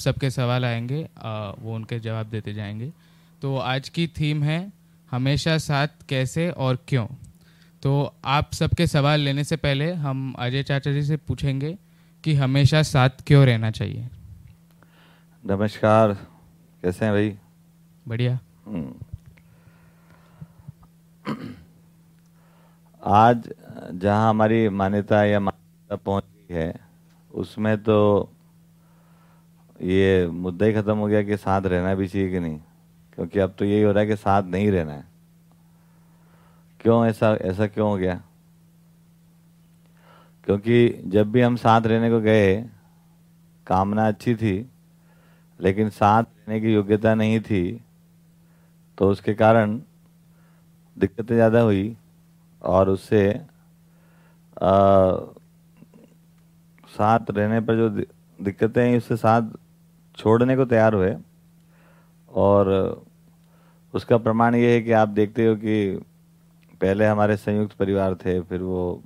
सबके सवाल आएँगे आ, वो उनके जवाब देते जाएँगे। तो आज की थीम है हमेशा साथ कैसे और क्यों? तो आप सबके सवाल लेने से पहले हम अजय चाचा जी से पूछेंगे कि हमेशा साथ क्यों रहना चाहिए। नमस्कार कैसे हैं भाई? बढ़िया। हम्म। आज जहाँ हमारी मान्यता या मान्यता पहुँच गई है उसमें तो ये मुद्दा ही खत्म हो गया कि साथ रहना भी चाहिए कि नहीं? क्योंकि अब तो यही हो रहा है कि साथ नहीं रहना है। क्यों ऐसा ऐसा क्यों हो गया? क्योंकि जब भी हम साथ रहने को गए, कामना अच्छी थी, लेकिन साथ रहने की योग्यता नहीं थी तो उसके कारण दिक्कतें ज़्यादा हुई और उससे साथ रहने पर जो दिक्कतें हैं, उससे साथ छोड़ने को तैयार हुए। और उसका प्रमाण ये है कि आप देखते हो कि पहले हमारे संयुक्त परिवार थे, फिर वो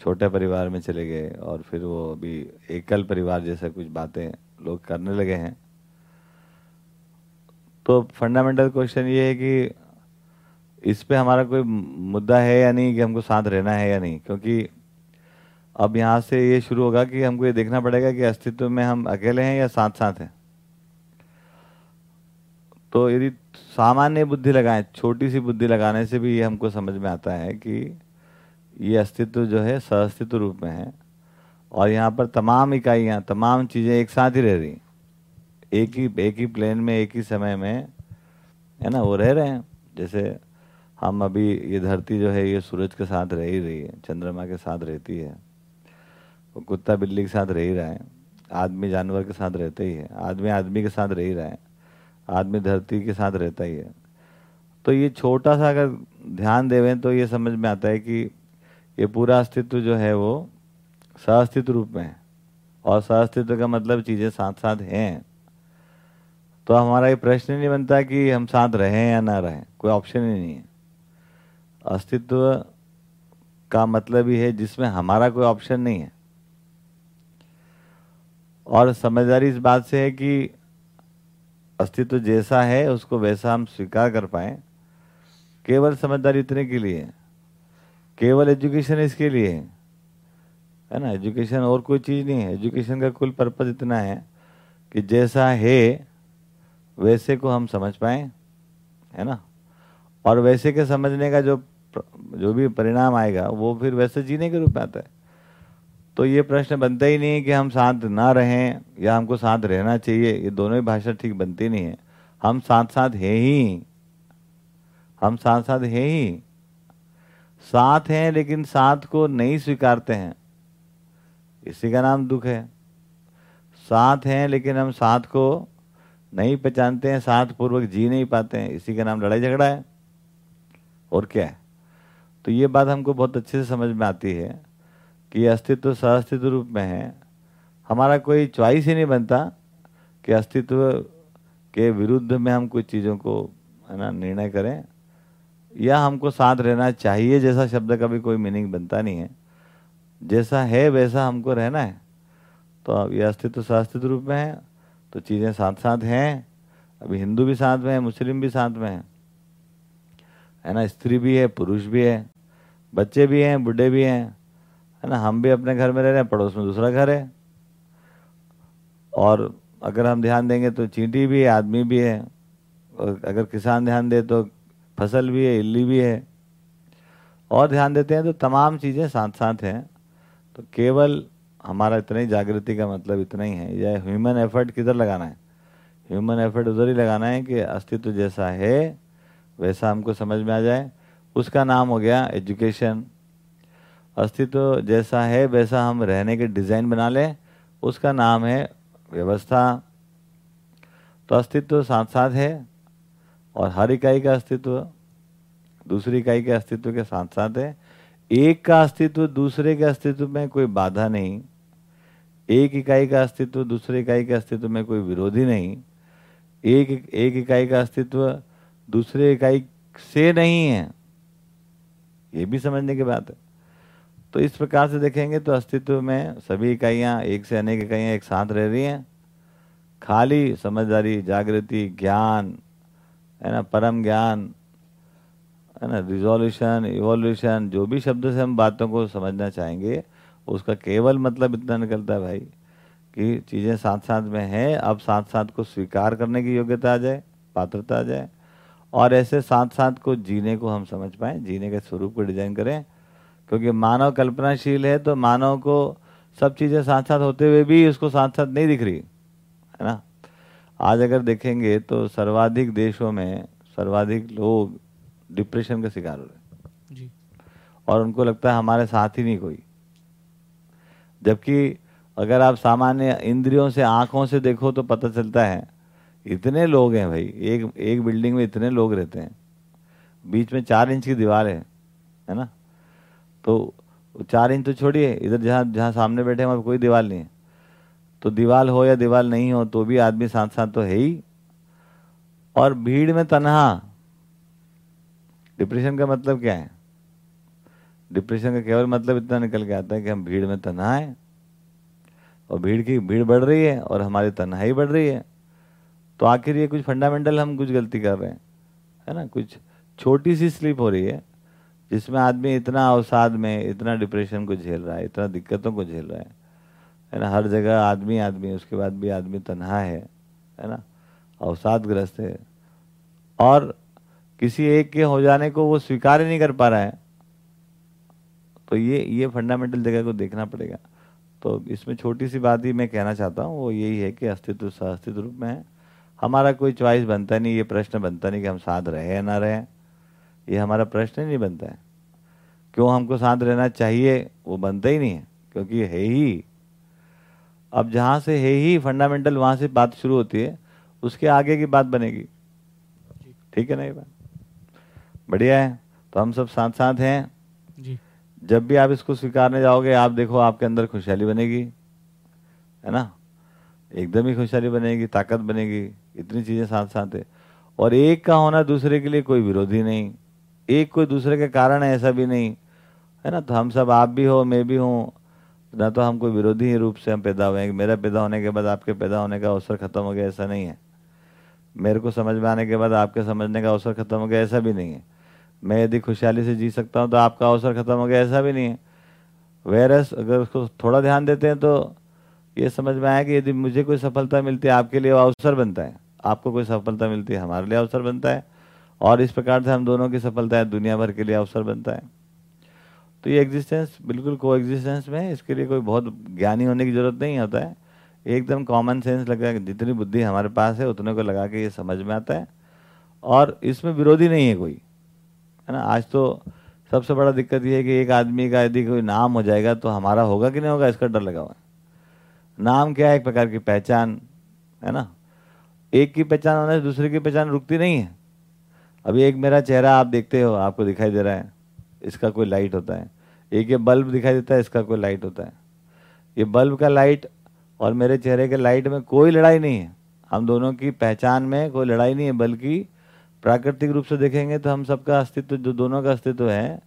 छोटे परिवार में चले गए और फिर वो अभी एकल परिवार जैसे कुछ बातें लोग करने लगे हैं। तो फंडामेंटल क्वेश्चन ये है कि इस पे हमारा कोई मुद्दा है या नहीं कि हमको साथ रहना है या नहीं? क्योंकि अब यहाँ से ये शुरू होगा कि हमको ये देखना पड़ेगा कि अस्तित्व में हम अकेले हैं या साथ साथ हैं। तो यदि सामान्य बुद्धि लगाएँ छोटी सी बुद्धि लगाने से भी ये हमको समझ में आता है कि ये अस्तित्व जो है सहअस्तित्व रूप में है और यहाँ पर तमाम इकाइयाँ, तमाम चीज़ें एक साथ ही रह रही एक ही एक ही प्लेन में, एक ही समय में, है ना, वो रह रहे हैं। जैसे हम अभी ये धरती जो है ये सूरज के साथ रह ही रही है, चंद्रमा के साथ रहती है। वो कुत्ता बिल्ली के साथ रह ही रहा है। आदमी जानवर के साथ रहते ही है। आदमी आदमी के साथ रह ही रहा है। आदमी धरती के साथ रहता ही है। तो ये छोटा सा अगर ध्यान देवें तो ये समझ में आता है कि ये पूरा अस्तित्व जो है वो सहअस्तित्व रूप में है। और सहअस्तित्व का मतलब चीज़ें साथ साथ हैं। तो हमारा ये प्रश्न ही नहीं बनता कि हम साथ रहें या ना रहें। कोई ऑप्शन ही नहीं है। अस्तित्व का मतलब ही है जिसमें हमारा कोई ऑप्शन नहीं है। और समझदारी इस बात से है कि अस्तित्व जैसा है, उसको वैसा हम स्वीकार कर पाए। केवल समझदारी इतने के लिए, केवल एजुकेशन इसके लिए है। है ना? एजुकेशन और कोई चीज़ नहीं है। एजुकेशन का कुल पर्पज इतना है कि जैसा है, वैसे को हम समझ पाए, है ना? और वैसे के समझने का जो जो भी परिणाम आएगा, वो फिर वैसे जीने के रूप में आता है। तो ये प्रश्न बनता ही नहीं है कि हम साथ ना रहें या हमको साथ रहना चाहिए। ये दोनों ही भाषा ठीक बनती नहीं है। हम साथ साथ है ही। हम साथ साथ है ही। साथ हैं लेकिन साथ को नहीं स्वीकारते हैं। इसी का नाम दुख है। साथ हैं लेकिन हम साथ को नहीं पहचानते हैं साथ पूर्वक जी नहीं पाते हैं। इसी का नाम लड़ाई झगड़ा है। और क्या है? तो ये बात हमको बहुत अच्छे से समझ में आती है। कि अस्तित्व सहअस्तित्व रूप में है। हमारा कोई च्वाइस ही नहीं बनता कि अस्तित्व के विरुद्ध में हम कुछ चीज़ों को, है ना, निर्णय करें। या हमको साथ रहना चाहिए, जैसा शब्द का भी कोई मीनिंग बनता नहीं है। जैसा है, वैसा हमको रहना है। तो अब ये अस्तित्व सहअस्तित्व रूप में है तो चीज़ें साथ साथ हैं। अभी हिंदू भी साथ में है, मुस्लिम भी साथ में है। है ना, स्त्री भी है, पुरुष भी है, बच्चे भी हैं, बूढ़े भी हैं। है ना, हम भी अपने घर में रह रहे हैं, पड़ोस में दूसरा घर है। और अगर हम ध्यान देंगे तो चींटी भी है, आदमी भी है। और अगर किसान ध्यान दे तो फ़सल भी है, इल्ली भी है। और ध्यान देते हैं तो तमाम चीज़ें साथ साथ हैं। तो केवल हमारा इतना ही जागृति का मतलब इतना ही है। या ह्यूमन एफर्ट किधर लगाना है? ह्यूमन एफर्ट उधर ही लगाना है कि अस्तित्व जैसा है, वैसा हमको समझ में आ जाए। उसका नाम हो गया एजुकेशन अस्तित्व जैसा है, वैसा हम रहने के डिज़ाइन बना लें। उसका नाम है व्यवस्था। तो अस्तित्व साथ साथ है, और हर इकाई का अस्तित्व दूसरी इकाई के अस्तित्व के साथ साथ है। एक का अस्तित्व दूसरे के अस्तित्व में कोई बाधा नहीं। एक इकाई का अस्तित्व दूसरे इकाई के अस्तित्व में कोई विरोधी नहीं। एक एक इकाई का अस्तित्व दूसरे इकाई से नहीं है। ये भी समझने की बात है। तो इस प्रकार से देखेंगे तो अस्तित्व में सभी इकाइयाँ, एक से अनेक इकाइयाँ एक साथ रह रही हैं। खाली समझदारी, जागृति, ज्ञान, है ना, परम ज्ञान, है ना रिजोल्यूशन इवोल्यूशन जो भी शब्द से हम बातों को समझना चाहेंगे, उसका केवल मतलब इतना निकलता है भाई कि चीज़ें साथ साथ में हैं, अब साथ साथ को स्वीकार करने की योग्यता आ जाए, पात्रता आ जाए, और ऐसे साथ साथ को जीने को हम समझ पाए, जीने के स्वरूप को डिज़ाइन करें क्योंकि मानव कल्पनाशील है तो मानव को सब चीज़ें साथ साथ होते हुए भी उसको साथ साथ नहीं दिख रही है ना? आज अगर देखेंगे तो सर्वाधिक देशों में सर्वाधिक लोग डिप्रेशन का शिकार हो रहे जी। और उनको लगता है हमारे साथ ही नहीं कोई। जबकि अगर आप सामान्य इंद्रियों से आँखों से देखो तो पता चलता है इतने लोग हैं भाई एक एक बिल्डिंग में इतने लोग रहते हैं। बीच में चार इंच की दीवार है है ना? तो चार इंच तो छोड़िए, इधर जहाँ जहाँ सामने बैठे हैं, वहाँ कोई दीवार नहीं है। तो दीवार हो या दीवार नहीं हो तो भी आदमी साथ साथ तो है ही। और भीड़ में तनहा। डिप्रेशन का मतलब क्या है? डिप्रेशन का केवल मतलब इतना निकल के आता है कि हम भीड़ में तनहा है। और भीड़ की भीड़ बढ़ रही है और हमारी तनहाई बढ़ रही है। तो आखिर ये कुछ फंडामेंटल हम कुछ गलती कर रहे हैं। है ना? कुछ छोटी सी स्लिप हो रही है। जिसमें आदमी इतना अवसाद में, इतना डिप्रेशन को झेल रहा है, इतना दिक्कतों को झेल रहा है है ना? हर जगह आदमी आदमी, उसके बाद भी आदमी तनहा है है ना? अवसादग्रस्त है। और किसी एक के हो जाने को वो स्वीकार ही नहीं कर पा रहा है। तो ये ये फंडामेंटल जगह को देखना पड़ेगा। तो इसमें छोटी सी बात ही मैं कहना चाहता हूँ, वो यही है कि अस्तित्व, सहअस्तित्व रूप में है। हमारा कोई चॉइस बनता नहीं, ये प्रश्न बनता नहीं कि हम साथ रहे या ना रहे। ये हमारा प्रश्न ही नहीं बनता है। क्यों हमको साथ रहना चाहिए वो बनता ही नहीं है क्योंकि है ही। अब जहाँ से है ही फंडामेंटल वहाँ से बात शुरू होती है उसके आगे की बात बनेगी। ठीक है ना ये बात? बढ़िया है तो हम सब साथ साथ हैं। जी। जब भी आप इसको स्वीकारने जाओगे आप देखो आपके अंदर खुशहाली बनेगी है ना? एकदम ही खुशहाली बनेगी ताकत बनेगी इतनी चीज़ें साथ साथ है। और एक का होना दूसरे के लिए कोई विरोधी नहीं। एक कोई दूसरे के कारण है ऐसा भी नहीं। है ना? तो हम सब आप भी हो, मैं भी हूँ। ना तो हम कोई विरोधी ही रूप से हम पैदा हुए हैं। मेरा पैदा होने के बाद आपके पैदा होने का अवसर खत्म हो गया, ऐसा नहीं है। मेरे को समझ में आने के बाद आपके समझने का अवसर खत्म हो गया, ऐसा भी नहीं है। मैं यदि खुशहाली से जी सकता हूँ तो आपका अवसर खत्म हो गया, ऐसा भी नहीं है। वेरस अगर उसको थोड़ा ध्यान देते हैं तो ये समझ में आया कि यदि मुझे कोई सफलता मिलती है, आपके लिए अवसर बनता है। आपको कोई सफलता मिलती है, हमारे लिए अवसर बनता है। और इस प्रकार से हम दोनों की सफलता है दुनिया भर के लिए अवसर बनता है। तो ये एग्जिस्टेंस बिल्कुल को एग्जिस्टेंस में है इसके लिए कोई बहुत ज्ञानी होने की ज़रूरत नहीं होता है। एकदम कॉमन सेंस लगता है जितनी बुद्धि हमारे पास है, उतने को लगा के ये समझ में आता है। और इसमें विरोधी नहीं है कोई, है ना? आज तो सबसे बड़ा दिक्कत ये है कि एक आदमी का यदि कोई नाम हो जाएगा तो हमारा होगा कि नहीं होगा? इसका डर लगा हुआ है। नाम क्या है? एक प्रकार की पहचान, है ना? एक की पहचान होने से दूसरे की पहचान रुकती नहीं है। अभी एक मेरा चेहरा आप देखते हो, आपको दिखाई दे रहा है। इसका कोई लाइट होता है। एक ये बल्ब दिखाई देता है, इसका कोई लाइट होता है। ये बल्ब का लाइट और मेरे चेहरे के लाइट में कोई लड़ाई नहीं है। हम दोनों की पहचान में कोई लड़ाई नहीं है, बल्कि प्राकृतिक रूप से देखेंगे तो हम सबका अस्तित्व, जो दोनों का अस्तित्व है,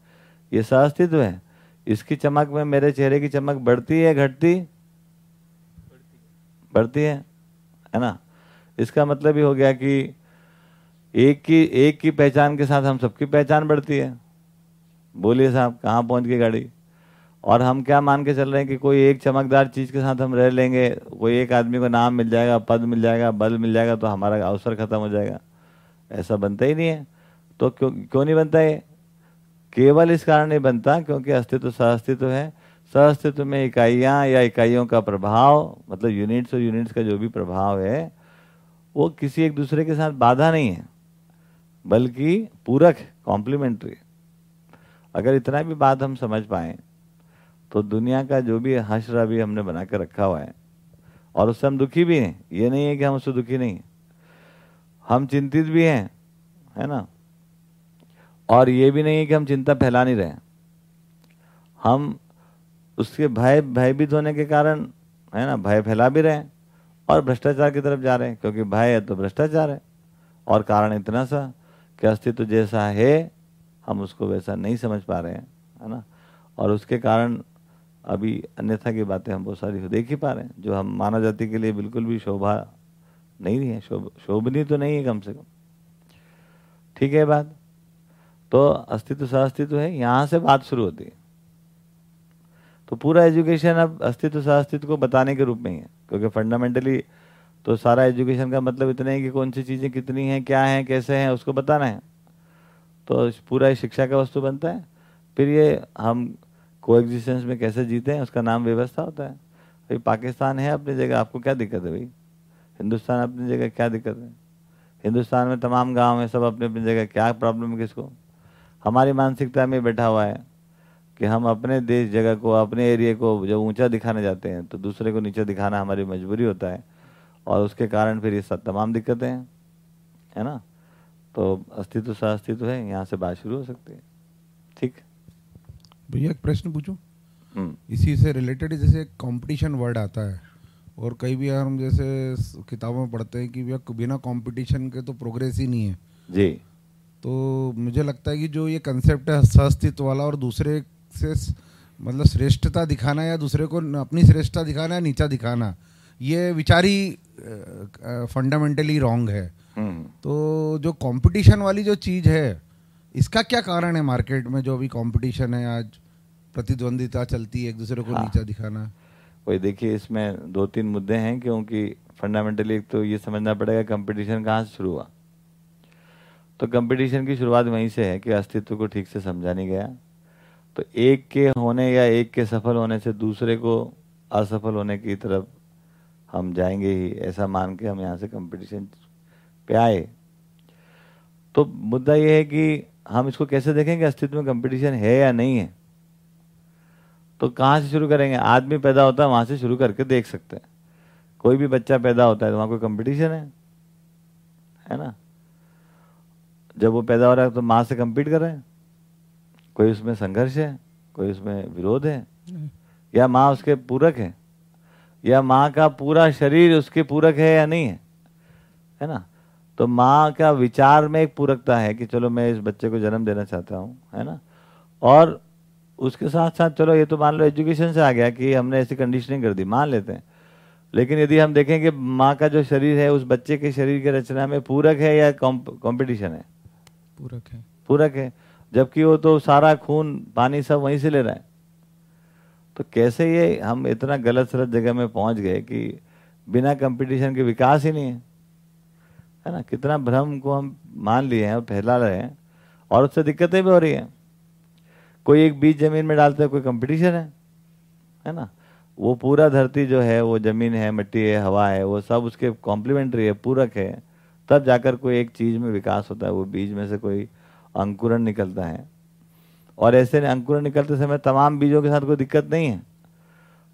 ये सहअस्तित्व है। इसकी चमक में मेरे चेहरे की चमक बढ़ती है घटती? बढ़ती है। है ना? इसका मतलब ये हो गया कि एक की एक की पहचान के साथ हम सबकी पहचान बढ़ती है। बोलिए साहब, कहाँ पहुँच गई गाड़ी? और हम क्या मान के चल रहे हैं कि कोई एक चमकदार चीज़ के साथ हम रह लेंगे कोई एक आदमी को नाम मिल जाएगा, पद मिल जाएगा, बल मिल जाएगा तो हमारा अवसर खत्म हो जाएगा। ऐसा बनता ही नहीं है। तो क्यों क्यों नहीं बनता है केवल इस कारण नहीं बनता क्योंकि अस्तित्व सहअस्तित्व है। सहअस्तित्व में इकाइयाँ या इकाइयों का प्रभाव मतलब यूनिट्स और यूनिट्स का जो भी प्रभाव है, वो किसी एक दूसरे के साथ बाधा नहीं है। बल्कि पूरक कॉम्प्लीमेंट्री अगर इतना भी बात हम समझ पाए तो दुनिया का जो भी हशरा अभी हमने बना कर रखा हुआ है, और उससे हम दुखी भी हैं। ये नहीं है कि हम उससे दुखी नहीं। हैं हम चिंतित भी हैं, है ना? और ये भी नहीं है कि हम चिंता फैला नहीं रहे हम उसके भय, भयभीत होने के कारण, है ना, भय फैला भी रहे हैं और भ्रष्टाचार की तरफ़ जा रहे हैं, क्योंकि भय है तो भ्रष्टाचार है, और कारण इतना सा कि अस्तित्व जैसा है, हम उसको वैसा नहीं समझ पा रहे हैं, है ना? और उसके कारण अभी अन्यथा की बातें हम बहुत सारी देख ही पा रहे हैं, जो हम मानव जाति के लिए बिल्कुल भी शोभा नहीं है, शोभ, शोभनीय तो नहीं है कम से कम। ठीक है बात? तो अस्तित्व सहअस्तित्व है, यहाँ से बात शुरू होती है। तो पूरा एजुकेशन अब अस्तित्व सहअस्तित्व को बताने के रूप में ही है, क्योंकि फंडामेंटली तो सारा एजुकेशन का मतलब इतना है कि कौन सी चीज़ें कितनी हैं, क्या हैं, कैसे हैं, उसको बताना है। तो पूरा शिक्षा का वस्तु बनता है। फिर ये हम को में कैसे जीते हैं, उसका नाम व्यवस्था होता है। भाई पाकिस्तान है अपनी जगह, आपको क्या दिक्कत है भाई? हिंदुस्तान अपनी जगह क्या दिक्कत है? हिंदुस्तान में तमाम गाँव हैं, सब अपने अपनी जगह, क्या प्रॉब्लम है किसको? हमारी मानसिकता में बैठा हुआ है कि हम अपने देश जगह को, अपने एरिया को जब ऊँचा दिखाने जाते हैं तो दूसरे को नीचे दिखाना हमारी मजबूरी होता है। और उसके कारण फिर ये सब तमाम दिक्कतें हैं है ना? तो अस्तित्व सा अस्तित्व है यहाँ से बात शुरू हो सकती है। ठीक? भैया एक प्रश्न पूछूँ? हम्म। इसी से रिलेटेड जैसे कंपटीशन वर्ड आता है और कई भी हम जैसे किताबों में पढ़ते हैं कि भैया बिना कंपटीशन के तो प्रोग्रेस ही नहीं है। जी। तो मुझे लगता है कि जो ये कंसेप्ट है अस्तित्व वाला और दूसरे से मतलब श्रेष्ठता दिखाना या दूसरे को अपनी श्रेष्ठता दिखाना या नीचा दिखाना ये विचारी फंडामेंटली रॉन्ग है। हम्म। तो जो कंपटीशन वाली जो चीज़ है इसका क्या कारण है मार्केट में जो अभी कंपटीशन है आज? प्रतिद्वंदिता चलती है एक दूसरे को हाँ। नीचा दिखाना। वही देखिए इसमें दो तीन मुद्दे हैं क्योंकि फंडामेंटली एक तो ये समझना पड़ेगा कंपटीशन कहाँ से शुरू हुआ। तो कंपटीशन की शुरुआत वहीं से है कि अस्तित्व को ठीक से समझा नहीं गया। तो एक के होने या एक के सफल होने से दूसरे को असफल होने की तरफ़ हम जाएँगे ही ऐसा मान के हम यहाँ से कंपटीशन पे आए। तो मुद्दा यह है कि हम इसको कैसे देखेंगे अस्तित्व में कंपटीशन है या नहीं है? तो कहाँ से शुरू करेंगे? आदमी पैदा होता है वहाँ से शुरू करके देख सकते हैं। कोई भी बच्चा पैदा होता है तो वहाँ कोई कंपटीशन है? है ना? जब वो पैदा हो रहा है तो माँ से कंपीट कर रहे हैं। कोई उसमें संघर्ष है? कोई उसमें विरोध है? या माँ उसके पूरक है? या माँ का पूरा शरीर उसके पूरक है या नहीं है? है ना? तो माँ का विचार में एक पूरकता है कि चलो मैं इस बच्चे को जन्म देना चाहता हूँ है ना? और उसके साथ साथ चलो ये तो मान लो एजुकेशन से आ गया कि हमने ऐसी कंडीशनिंग कर दी मान लेते हैं। लेकिन यदि हम देखें कि माँ का जो शरीर है उस बच्चे के शरीर की रचना में पूरक है या कॉम्पिटिशन है? पूरक है। पूरक है। जबकि वो तो सारा खून पानी सब वहीं से ले रहा है। तो कैसे ये हम इतना गलत सलत जगह में पहुँच गए कि बिना कंपटीशन के विकास ही नहीं है? है ना? कितना भ्रम को हम मान लिए हैं और फैला रहे हैं, और उससे दिक्कतें भी हो रही हैं। कोई एक बीज ज़मीन में डालते हैं, कोई कंपटीशन है है ना? वो पूरा धरती जो है, वो ज़मीन है, मिट्टी है, हवा है, वो सब उसके कॉम्प्लीमेंट्री है, पूरक है। तब जाकर कोई एक चीज़ में विकास होता है, वो बीज में से कोई अंकुरण निकलता है। और ऐसे अंकुरण निकलते समय तमाम बीजों के साथ कोई दिक्कत नहीं है।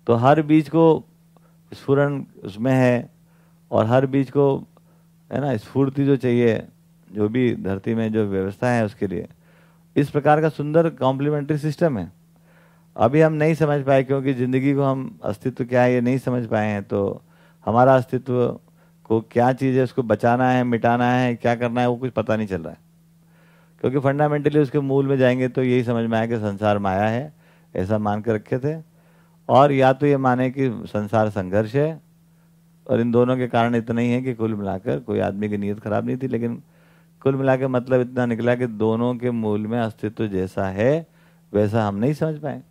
तो हर बीज को स्फुरन उसमें है और हर बीज को, है ना, स्फूर्ति जो चाहिए, जो भी धरती में जो व्यवस्था है उसके लिए। इस प्रकार का सुंदर कॉम्प्लीमेंट्री सिस्टम है। अभी हम नहीं समझ पाए क्योंकि ज़िंदगी को हम अस्तित्व क्या है ये नहीं समझ पाए हैं तो हमारा अस्तित्व को क्या चीज़ है, उसको बचाना है, मिटाना है, क्या करना है, वो कुछ पता नहीं चल रहा है। क्योंकि फंडामेंटली उसके मूल में जाएँगे तो यही समझ में आया कि संसार माया है ऐसा मान कर रखे थे। और या तो ये माने कि संसार संघर्ष है और इन दोनों के कारण इतना ही है कि कुल मिलाकर कोई आदमी की नीयत खराब नहीं थी लेकिन कुल मिला के मतलब इतना निकला कि दोनों के मूल में अस्तित्व जैसा है वैसा हम नहीं समझ पाए।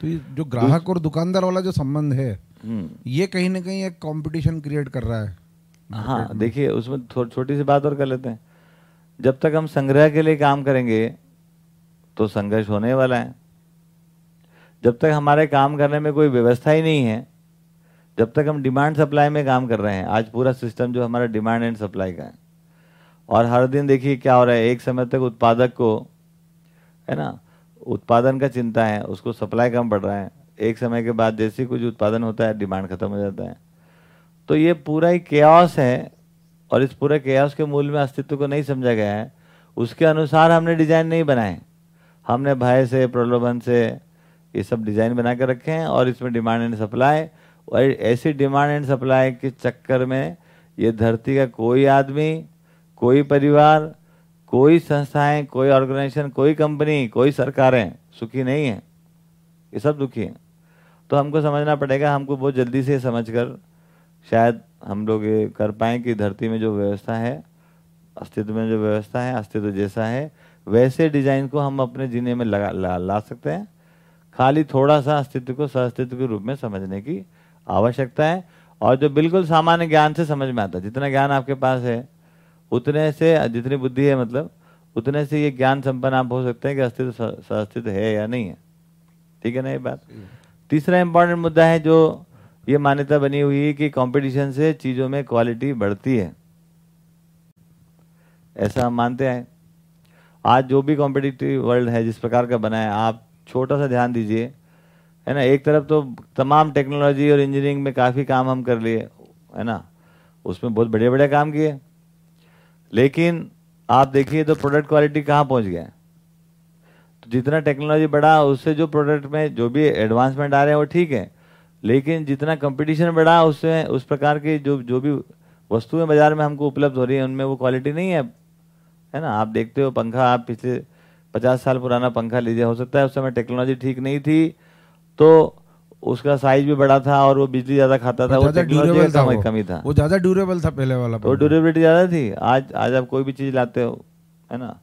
तो ये जो ग्राहक और दुकानदार वाला जो संबंध है हम्म। ये कहीं ना कहीं एक कंपटीशन क्रिएट कर रहा है। हाँ देखिए उसमें छोटी सी बात और कर लेते हैं। जब तक हम संग्रह के लिए काम करेंगे तो संघर्ष होने वाला है। जब तक हमारे काम करने में कोई व्यवस्था ही नहीं है, जब तक हम डिमांड सप्लाई में काम कर रहे हैं, आज पूरा सिस्टम जो हमारा डिमांड एंड सप्लाई का है। और हर दिन देखिए क्या हो रहा है, एक समय तक उत्पादक को, है ना, उत्पादन का चिंता है, उसको सप्लाई कम पड़ रहा है। एक समय के बाद जैसे कुछ उत्पादन होता है डिमांड खत्म हो जाता है। तो ये पूरा ही केयस है और इस पूरे केयस के मूल में अस्तित्व को नहीं समझा गया है। उसके अनुसार हमने डिज़ाइन नहीं बनाए। हमने भय से, प्रलोभन से ये सब डिज़ाइन बना कर रखे हैं और इसमें डिमांड एंड सप्लाई और ऐसी डिमांड एंड सप्लाई के चक्कर में ये धरती का कोई आदमी, कोई परिवार, कोई संस्थाएँ, कोई ऑर्गेनाइजेशन कोई कंपनी कोई सरकारें सुखी नहीं है। ये सब दुखी हैं। तो हमको समझना पड़ेगा, हमको बहुत जल्दी से समझकर शायद हम लोग ये कर पाए कि धरती में जो व्यवस्था है अस्तित्व में जो व्यवस्था है अस्तित्व जैसा है वैसे डिज़ाइन को हम अपने जीने में लगा ला, ला सकते हैं। खाली थोड़ा सा अस्तित्व को सहअस्तित्व के रूप में समझने की आवश्यकता है। और जो बिल्कुल सामान्य ज्ञान से समझ में आता है जितना ज्ञान आपके पास है उतने से जितनी बुद्धि है मतलब उतने से ये ज्ञान संपन्न आप हो सकते हैं कि अस्तित्व सहअस्तित्व है या नहीं है। ठीक है ना ये बात? तीसरा इंपॉर्टेंट मुद्दा है जो ये मान्यता बनी हुई है कि कंपटीशन से चीज़ों में क्वालिटी बढ़ती है। ऐसा हम मानते हैं। आज जो भी कॉम्पिटिटिव वर्ल्ड है, जिस प्रकार का बना है, आप छोटा सा ध्यान दीजिए। है ना? एक तरफ़ तो तमाम टेक्नोलॉजी और इंजीनियरिंग में काफ़ी काम हम कर लिए, है ना? उसमें बहुत बढ़िया बढ़िया काम किए। लेकिन आप देखिए तो प्रोडक्ट क्वालिटी कहाँ पहुँच गया? तो जितना टेक्नोलॉजी बढ़ा, उससे जो प्रोडक्ट में जो भी एडवांसमेंट आ रहे हैं, वो ठीक है। लेकिन जितना कंपटीशन बढ़ा उससे उस प्रकार की जो जो भी वस्तुएँ बाज़ार में हमको उपलब्ध हो रही है उनमें वो क्वालिटी नहीं है। है ना? आप देखते हो पंखा आप पिछले पचास साल पुराना पंखा लीजिए हो सकता है उस समय टेक्नोलॉजी ठीक नहीं थी तो उसका साइज़ भी बड़ा था और वो बिजली ज़्यादा खाता था वो टेक्नोलॉजी का कमी था। वो ज़्यादा ड्यूरेबल था पहले वाला वो ड्यूरेबिलिटी ज़्यादा थी। आज आज आप कोई भी चीज़ लाते हो है ना?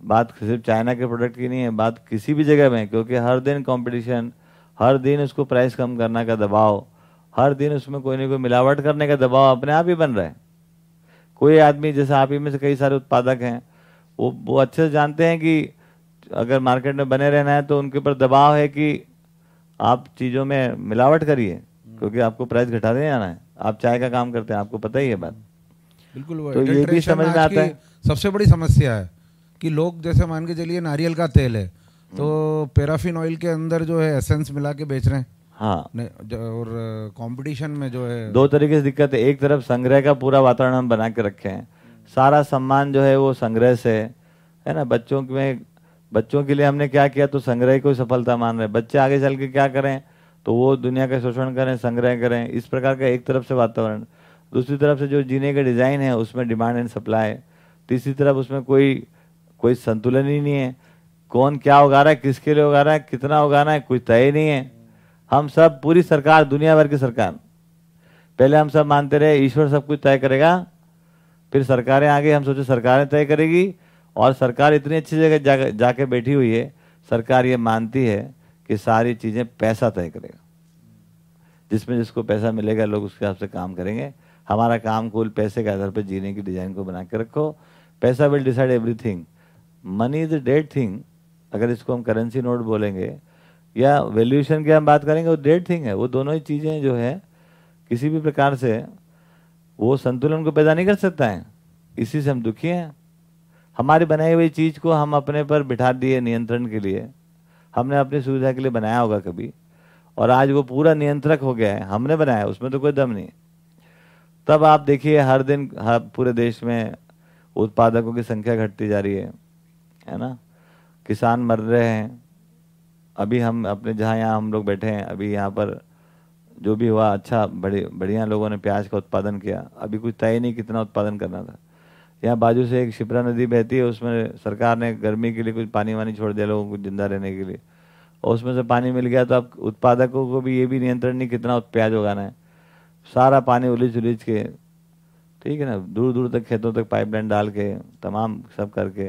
बात सिर्फ़ चाइना के प्रोडक्ट की नहीं है बात किसी भी जगह में क्योंकि हर दिन कंपटीशन हर दिन उसको प्राइस कम करने का दबाव हर दिन उसमें कोई ना कोई मिलावट करने का दबाव अपने आप ही बन रहा है। कोई आदमी जैसे आप ही में से कई सारे उत्पादक हैं वो वो अच्छे से जानते हैं कि अगर मार्केट में बने रहना है तो उनके ऊपर दबाव है कि आप चीज़ों में मिलावट करिए क्योंकि आपको प्राइस घटाते जाना है। आप चाय का काम करते हैं आपको पता ही है बात। बिल्कुल तो ये भी समझ में आता है। सबसे बड़ी समस्या है कि लोग जैसे मान के चलिए नारियल का तेल है तो पेराफिन ऑयल के अंदर जो है एसेंस मिला के बेच रहे हैं। हाँ। और कंपटीशन में जो है। दो तरीके से दिक्कत है। एक तरफ़ संग्रह का पूरा वातावरण हम बना के रखे हैं। सारा सम्मान जो है वो संग्रह से है। ना? बच्चों में बच्चों के लिए हमने क्या किया तो संग्रह को सफलता मान रहे बच्चे आगे चल के क्या करें? तो वो दुनिया का शोषण करें संग्रह करें। इस प्रकार का एक तरफ़ से वातावरण दूसरी तरफ़ से जो जीने का डिज़ाइन है उसमें डिमांड एंड सप्लाई तीसरी तरफ़ उसमें कोई कोई संतुलन ही नहीं है। कौन क्या उगा रहा है किसके लिए उगा रहा है कितना उगाना है कुछ तय ही नहीं है। हम सब पूरी सरकार दुनिया भर की सरकार। पहले हम सब मानते रहे ईश्वर सब कुछ तय करेगा फिर सरकारें आगे हम सोचे सरकारें तय करेगी और सरकार इतनी अच्छी जगह जा, जाके बैठी हुई है सरकार ये मानती है कि सारी चीज़ें पैसा तय करेगा। जिसमें जिसको पैसा मिलेगा लोग उसके हिसाब से काम करेंगे। हमारा काम कुल पैसे के आधार पर जीने की डिज़ाइन को बना के रखो। पैसा will decide everything money is dead thing अगर इसको हम करेंसी नोट बोलेंगे, या वैल्यूएशन की हम बात करेंगे, वो डेड थिंग है। वो दोनों ही चीज़ें जो है, किसी भी प्रकार से वो संतुलन को पैदा नहीं कर सकता है। इसी से हम दुखी हैं। हमारी बनाई हुई चीज़ को हम अपने पर बिठा दिए नियंत्रण के लिए। हमने अपनी सुविधा के लिए बनाया होगा कभी। और आज वो पूरा नियंत्रक हो गया है। हमने बनाया, उसमें तो कोई दम नहीं। तब आप देखिए, हर दिन, हर पूरे देश में उत्पादकों की संख्या घटती जा रही है। है ना? किसान मर रहे हैं, अभी हम अपने, जहाँ यहाँ हम लोग बैठे हैं, अभी यहाँ पर जो भी हुआ अच्छा बड़े, बढ़िया लोगों ने प्याज का उत्पादन किया। अभी कुछ तय नहीं कितना उत्पादन करना था। यहाँ बाजू से एक शिप्रा नदी बहती है, उसमें सरकार ने गर्मी के लिए कुछ पानी वानी छोड़ दिया लोगों को ज़िंदा रहने के लिए। और उसमें से पानी मिल गया तो अब उत्पादकों को भी ये भी नियंत्रण नहीं कितना प्याज उगाना है। सारा पानी उलिझ उलिझ के, ठीक है ना दूर दूर तक खेतों तक पाइपलाइन डाल के, तमाम सब करके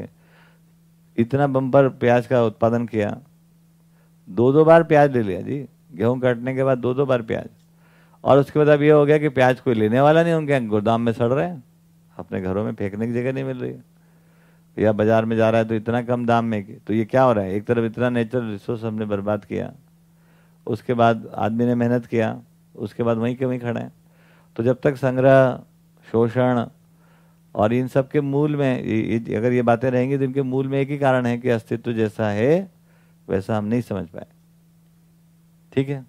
इतना बम्पर प्याज का उत्पादन किया दो दो बार प्याज ले लिया जी। गेहूँ काटने के बाद दो दो बार प्याज। और उसके बाद अब ये हो गया कि प्याज कोई लेने वाला नहीं, उनके गोदाम में सड़ रहे हैं। अपने घरों में फेंकने की जगह नहीं मिल रही। या बाज़ार में जा रहा है तो इतना कम दाम में कि तो ये क्या हो रहा है? एक तरफ़ इतना नेचुरल रिसोर्स हमने बर्बाद किया। उसके बाद आदमी ने मेहनत किया। उसके बाद वहीं के वहीं खड़े हैं। तो जब तक संग्रह, शोषण और इन सब के मूल में अगर ये बातें रहेंगी तो इनके मूल में एक ही कारण है कि अस्तित्व जैसा है वैसा हम नहीं समझ पाए। ठीक है?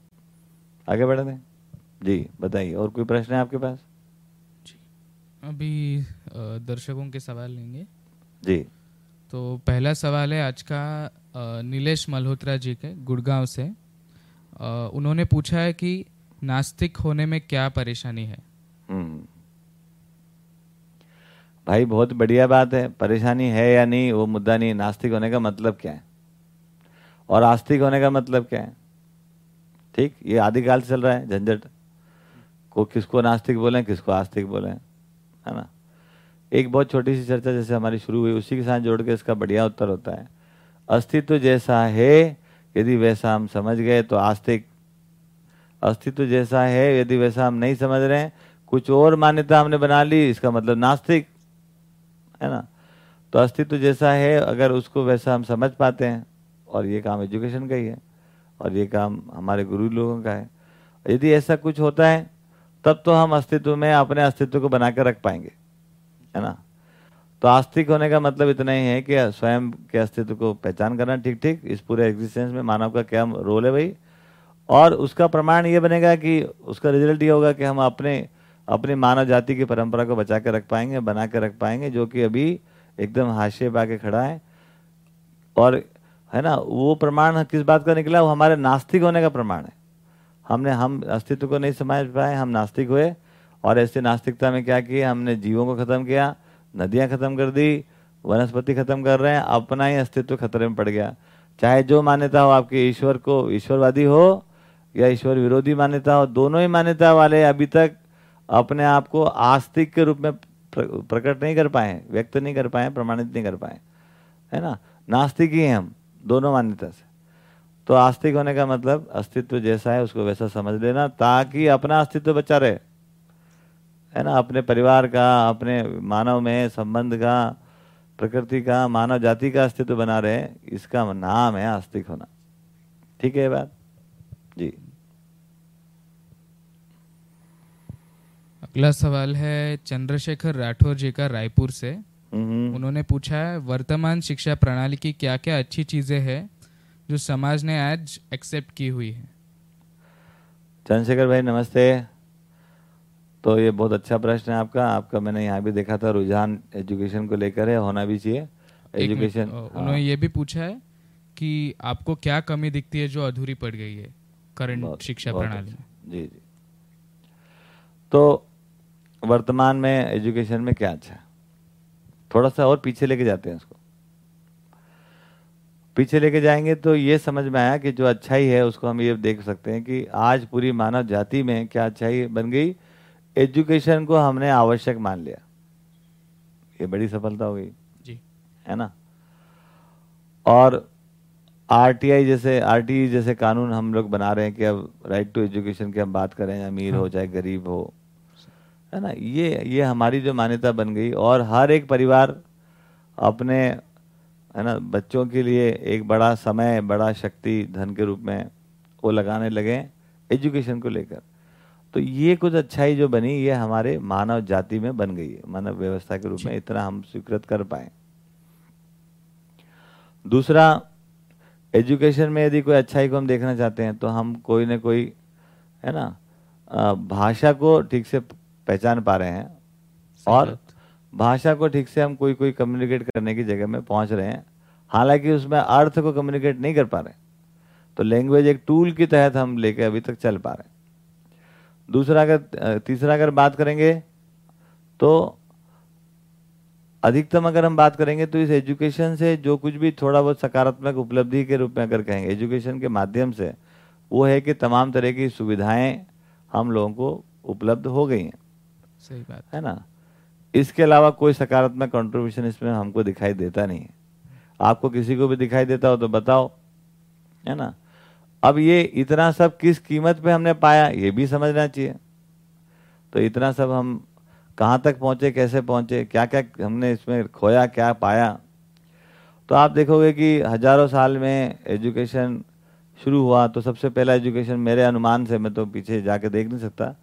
आगे बढ़े दें जी बताइए और कोई प्रश्न है आपके पास? जी अभी दर्शकों के सवाल लेंगे। जी। तो पहला सवाल है आज का नीलेश मल्होत्रा जी के गुड़गांव से। उन्होंने पूछा है कि नास्तिक होने में क्या परेशानी है? हम्म। भाई, बहुत बढ़िया बात है। परेशानी है या नहीं, वो मुद्दा नहीं। नास्तिक होने का मतलब क्या है? और आस्तिक होने का मतलब क्या है? ठीक, ये आदिकाल से चल रहा है, झंझट। को किसको नास्तिक बोले, किसको आस्तिक बोले, है ना? एक बहुत छोटी सी चर्चा जैसे हमारी शुरू हुई, उसी के साथ जोड़ के इसका बढ़िया उत्तर होता है। अस्तित्व जैसा है, यदि वैसा हम समझ गए तो आस्तिक। अस्तित्व जैसा है, यदि वैसा हम नहीं समझ रहे हैं, कुछ और मान्यता हमने बना ली, इसका मतलब नास्तिक। है ना? तो अस्तित्व जैसा है, अगर उसको वैसा हम समझ पाते हैं, और ये काम एजुकेशन का ही है, और ये काम हमारे गुरु लोगों का है, यदि ऐसा कुछ होता है, तब तो हम अस्तित्व में अपने अस्तित्व को बना रख पाएँगे, है ना? तो आस्तिक होने का मतलब इतना ही है कि स्वयं के अस्तित्व को पहचान करना ठीक ठीक इस पूरे एग्जिस्टेंस में मानव का क्या रोल है भाई? और उसका प्रमाण ये बनेगा कि उसका रिज़ल्ट ये होगा कि हम अपने अपनी मानव जाति की परंपरा को बचा के रख पाएँगे, बना के रख पाएँगे, जो कि अभी एकदम हाशिए पा के खड़ा है। और, है ना, वो प्रमाण किस बात का निकला? वो हमारे नास्तिक होने का प्रमाण है। हमने, हम अस्तित्व को नहीं समझ पाए, हम नास्तिक हुए, और ऐसे नास्तिकता में क्या किया? हमने जीवों को खत्म किया, नदियाँ खत्म कर दी, वनस्पति खत्म कर रहे हैं, अपना ही अस्तित्व खतरे में पड़ गया। चाहे जो मान्यता हो आपके ईश्वर को, ईश्वरवादी हो, या ईश्वर विरोधी मान्यता हो, दोनों ही मान्यता वाले अभी तक अपने आप को आस्तिक के रूप में प्रकट नहीं कर पाए, व्यक्त नहीं कर पाए, प्रमाणित नहीं कर पाए। है ना? नास्तिक ही हैं हम, दोनों मान्यता से। तो आस्तिक होने का मतलब अस्तित्व जैसा है, उसको वैसा समझ लेना, ताकि अपना अस्तित्व बचा रहे। है ना? अपने परिवार का, अपने मानव में संबंध का, प्रकृति का, मानव जाति का अस्तित्व बना रहे, इसका नाम है आस्तिक होना। ठीक है बात? जी। अगला सवाल है चंद्रशेखर राठौर जी का रायपुर से। उन्होंने पूछा है वर्तमान शिक्षा प्रणाली की क्या क्या अच्छी चीज़ें हैं जो समाज ने आज एक्सेप्ट की हुई है? चंद्रशेखर भाई नमस्ते। तो ये बहुत अच्छा प्रश्न है आपका। आपका मैंने यहाँ भी देखा था रुझान एजुकेशन को लेकर है होना भी चाहिए। एजुकेशन उन्होंने ये भी पूछा है कि आपको क्या कमी दिखती है जो अधूरी पड़ गई है करंट शिक्षा प्रणाली में? अच्छा। जी जी। तो वर्तमान में एजुकेशन में क्या अच्छा है? थोड़ा सा और पीछे लेके जाते हैं उसको। पीछे लेके जाएँगे तो ये समझ में आया कि जो अच्छाई है उसको हम ये देख सकते हैं कि आज पूरी मानव जाति में क्या अच्छाई बन गई। एजुकेशन को हमने आवश्यक मान लिया। ये बड़ी सफलता हो गई। जी। है ना? और आरटीआई जैसे आरटीई जैसे कानून हम लोग बना रहे हैं कि अब राइट टू एजुकेशन की हम बात करें अमीर हाँ। हो। चाहे गरीब हो। है ना? ये ये हमारी जो मान्यता बन गई और हर एक परिवार अपने है ना बच्चों के लिए एक बड़ा समय बड़ा शक्ति धन के रूप में वो लगाने लगे एजुकेशन को लेकर। तो ये कुछ अच्छाई जो बनी ये हमारे मानव जाति में बन गई है मानव व्यवस्था के रूप में इतना हम स्वीकृत कर पाए। दूसरा एजुकेशन में यदि कोई अच्छाई को हम देखना चाहते हैं तो हम कोई ना कोई है ना भाषा को ठीक से पहचान पा रहे हैं। और भाषा को ठीक से हम कोई कोई कम्युनिकेट करने की जगह में पहुँच रहे हैं। हालाँकि उसमें अर्थ को कम्युनिकेट नहीं कर पा रहे। तो लैंग्वेज एक टूल के तहत हम लेके अभी तक चल पा रहे हैं। दूसरा अगर तीसरा अगर बात करेंगे तो अधिकतम अगर हम बात करेंगे तो इस एजुकेशन से जो कुछ भी थोड़ा बहुत सकारात्मक उपलब्धि के रूप में अगर कहेंगे एजुकेशन के माध्यम से वो है कि तमाम तरह की सुविधाएँ हम लोगों को उपलब्ध हो गई हैं। सही बात। है ना? इसके अलावा कोई सकारात्मक कंट्रीब्यूशन इसमें हमको दिखाई देता नहीं है। आपको किसी को भी दिखाई देता हो तो बताओ, है ना? अब ये इतना सब किस कीमत पे हमने पाया, ये भी समझना चाहिए। तो इतना सब हम कहाँ तक पहुँचे, कैसे पहुँचे क्या क्या हमने इसमें खोया, क्या पाया? तो आप देखोगे कि हज़ारों साल में एजुकेशन शुरू हुआ तो सबसे पहला एजुकेशन मेरे अनुमान से, मैं तो पीछे जाके देख नहीं सकता।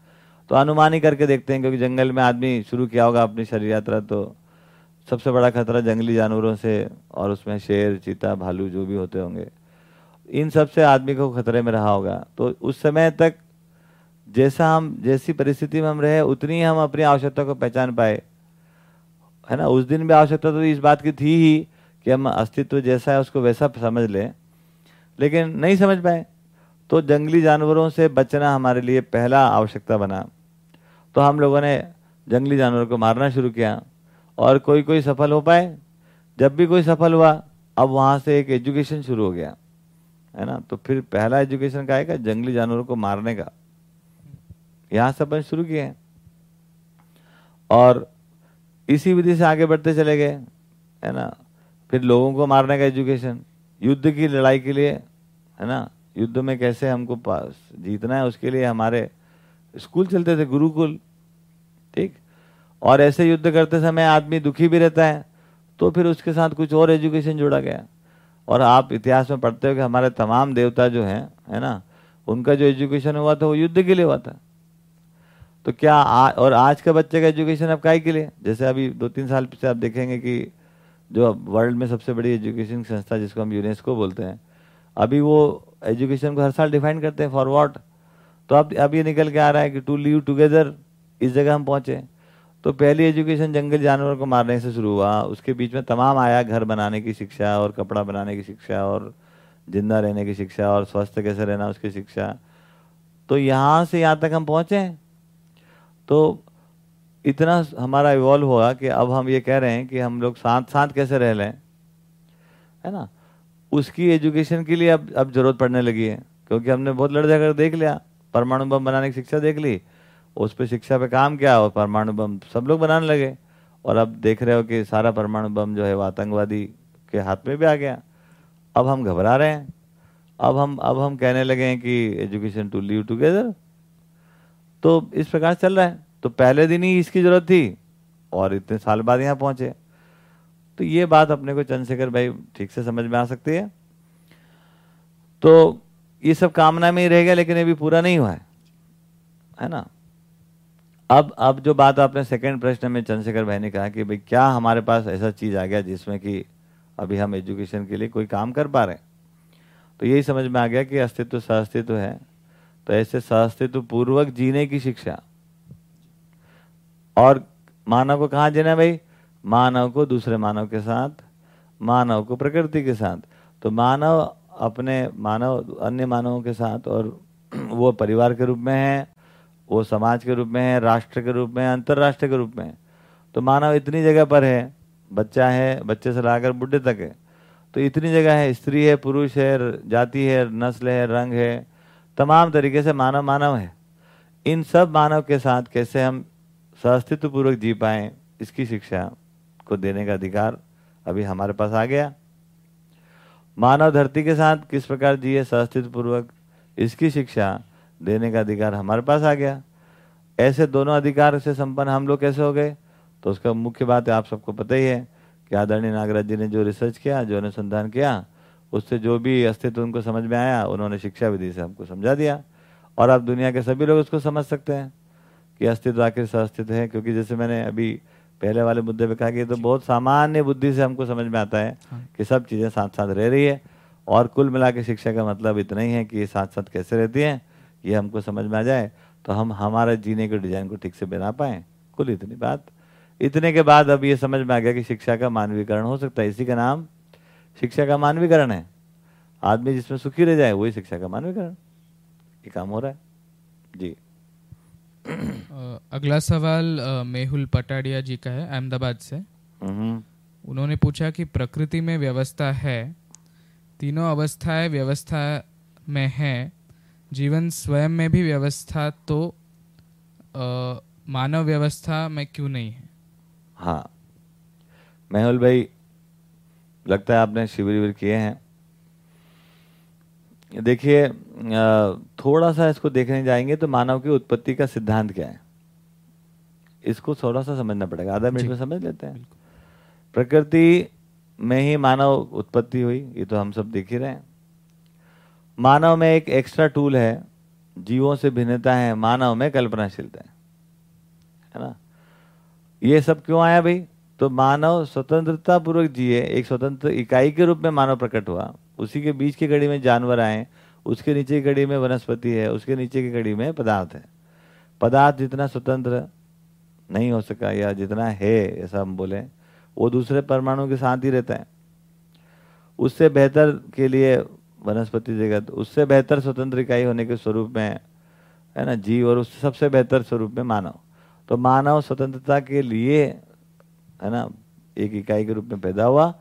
तो अनुमान ही करके देखते हैं, क्योंकि जंगल में आदमी शुरू किया होगा अपनी शरीर यात्रा तो सबसे बड़ा खतरा जंगली जानवरों से और उसमें शेर, चीता, भालू जो भी होते होंगे, इन सबसे आदमी को खतरे में रहा होगा। तो उस समय तक जैसा हम, जैसी परिस्थिति में हम रहे, उतनी हम अपनी आवश्यकता को पहचान पाए। है ना? उस दिन भी आवश्यकता तो इस बात की थी ही कि हम अस्तित्व जैसा है, उसको वैसा समझ लें, लेकिन नहीं समझ पाए। तो जंगली जानवरों से बचना हमारे लिए पहला आवश्यकता बना। तो हम लोगों ने जंगली जानवरों को मारना शुरू किया और कोई कोई सफल हो पाए। जब भी कोई सफल हुआ, अब वहाँ से एक एजुकेशन शुरू हो गया, है ना? तो फिर पहला एजुकेशन का आएगा जंगली जानवरों को मारने का। यहाँ से अपन शुरू किए और इसी विधि से आगे बढ़ते चले गए, है ना? फिर लोगों को मारने का एजुकेशन, युद्ध की लड़ाई के लिए, है ना? युद्ध में कैसे हमको पास जीतना है, उसके लिए हमारे स्कूल चलते थे गुरुकुल ठीक? और ऐसे युद्ध करते समय आदमी दुखी भी रहता है तो फिर उसके साथ कुछ और एजुकेशन जोड़ा गया। और आप इतिहास में पढ़ते हो कि हमारे तमाम देवता जो हैं है ना उनका जो एजुकेशन हुआ था वो युद्ध के लिए हुआ था। तो क्या आ, और आज के बच्चे का एजुकेशन अब काय के लिए? जैसे अभी दो तीन साल पीछे आप देखेंगे कि जो वर्ल्ड में सबसे बड़ी एजुकेशन संस्था जिसको हम यूनेस्को बोलते हैं अभी वो एजुकेशन को हर साल डिफाइन करते हैं फॉर वॉट तो अब अब ये निकल के आ रहा है कि टू लिव टुगेदर इस जगह हम पहुँचे। तो पहली एजुकेशन जंगल जानवर को मारने से शुरू हुआ। उसके बीच में तमाम आया घर बनाने की शिक्षा और कपड़ा बनाने की शिक्षा और ज़िंदा रहने की शिक्षा और स्वस्थ कैसे रहना उसकी शिक्षा। तो यहाँ से यहाँ तक हम पहुँचे। तो इतना हमारा इवॉल्व हुआ कि अब हम ये कह रहे हैं कि हम लोग साथ साथ कैसे रह लें, है ना? उसकी एजुकेशन के लिए अब अब ज़रूरत पड़ने लगी है, क्योंकि हमने बहुत लड़ जाकर देख लिया। परमाणु बम बनाने की शिक्षा देख ली। उस पर शिक्षा पे काम किया और परमाणु बम सब लोग बनाने लगे। और अब देख रहे हो कि सारा परमाणु बम जो है वो आतंकवादी के हाथ में भी आ गया। अब हम घबरा रहे हैं। अब हम अब हम कहने लगे हैं कि एजुकेशन टू लिव टुगेदर। तो इस प्रकार चल रहा है। तो पहले दिन ही इसकी ज़रूरत थी और इतने साल बाद यहाँ पहुँचे। तो ये बात अपने को चंद्रशेखर भाई ठीक से समझ में आ सकती है। तो ये सब कामना में ही गया, लेकिन अभी पूरा नहीं हुआ है। है ना? अब अब जो बात आपने सेकंड प्रश्न में चंद्रशेखर भाई ने कहा कि भाई क्या हमारे पास ऐसा चीज़ आ गया जिसमें कि अभी हम एजुकेशन के लिए कोई काम कर पा रहे तो यही समझ में आ गया कि अस्तित्व सहअस्तित्व है। तो ऐसे सहअस्तित्व पूर्वक जीने की शिक्षा। और मानव को कहाँ जीना भाई? मानव को दूसरे मानव के साथ, मानव को प्रकृति के साथ। तो मानव अपने मानव, अन्य मानवों के साथ और वो परिवार के रूप में है, वो समाज के रूप में है, राष्ट्र के रूप में अंतरराष्ट्र के रूप में है। तो मानव इतनी जगह पर है, बच्चा है, बच्चे से लाकर बुढ़े तक है। तो इतनी जगह है, स्त्री है, पुरुष है, जाति है, नस्ल है, रंग है, तमाम तरीके से मानव मानव है। इन सब मानव के साथ कैसे हम सहअस्तित्व पूर्वक जी पाएँ, इसकी शिक्षा को देने का अधिकार अभी हमारे पास आ गया। मानव धरती के साथ किस प्रकार जिए सहअस्तित्व पूर्वक इसकी शिक्षा देने का अधिकार हमारे पास आ गया। ऐसे दोनों अधिकार से संपन्न हम लोग कैसे हो गए? तो उसका मुख्य बात आप सबको पता ही है कि आदरणीय नागराज जी ने जो रिसर्च किया, जो अनुसंधान किया, उससे जो भी अस्तित्व उनको समझ में आया, उन्होंने शिक्षा विधि से हमको समझा दिया। और आप दुनिया के सभी लोग उसको समझ सकते हैं कि अस्तित्व आखिर अस्तित्व है, क्योंकि जैसे मैंने अभी पहले वाले मुद्दे पे कहा कि तो बहुत सामान्य बुद्धि से हमको समझ में आता है हाँ। कि सब चीज़ें साथ साथ रह रही है। और कुल मिला के शिक्षा का मतलब इतना ही है कि ये साथ साथ कैसे रहती हैं ये हमको समझ में आ जाए तो हम हमारे जीने के डिज़ाइन को ठीक से बना पाए। कुल इतनी बात। इतने के बाद अब ये समझ में आ गया कि शिक्षा का मानवीकरण हो सकता है। इसी का नाम शिक्षा का मानवीकरण है। आदमी जिसमें सुखी रह जाए वही शिक्षा का मानवीकरण। ये काम हो रहा है। जी। अगला सवाल मेहुल पटाडिया जी का है अहमदाबाद से। हम्म। उन्होंने पूछा कि प्रकृति में व्यवस्था है तीनों अवस्थाएँ व्यवस्था में है जीवन स्वयं में भी व्यवस्था तो आ, मानव व्यवस्था में क्यों नहीं है? हाँ। मेहुल भाई लगता है आपने शिविर विविर किए हैं। देखिए थोड़ा सा इसको देखने जाएँगे तो मानव की उत्पत्ति का सिद्धांत क्या है? इसको थोड़ा सा समझना पड़ेगा। आधा मिनट में समझ लेते हैं? प्रकृति में ही मानव उत्पत्ति हुई ये तो हम सब देख ही रहे हैं। मानव में एक एक्स्ट्रा टूल है जीवों से भिन्नता है मानव में कल्पनाशीलता है। है ना? ये सब क्यों आया भाई? तो मानव स्वतंत्रता पूर्वक जिए एक स्वतंत्र इकाई के रूप में मानव प्रकट हुआ। उसी के बीच की कड़ी में जानवर आए, उसके नीचे की कड़ी में वनस्पति है, उसके नीचे की कड़ी में पदार्थ है। पदार्थ जितना स्वतंत्र नहीं हो सका या जितना है, ऐसा हम बोले, वो दूसरे परमाणु के साथ ही रहता है। उससे बेहतर के लिए वनस्पति जगत, उससे बेहतर स्वतंत्र इकाई होने के स्वरूप में, है ना, जीव और उससे सबसे बेहतर स्वरूप में मानव। तो मानव स्वतंत्रता के लिए, है ना, एक इकाई के रूप में पैदा हुआ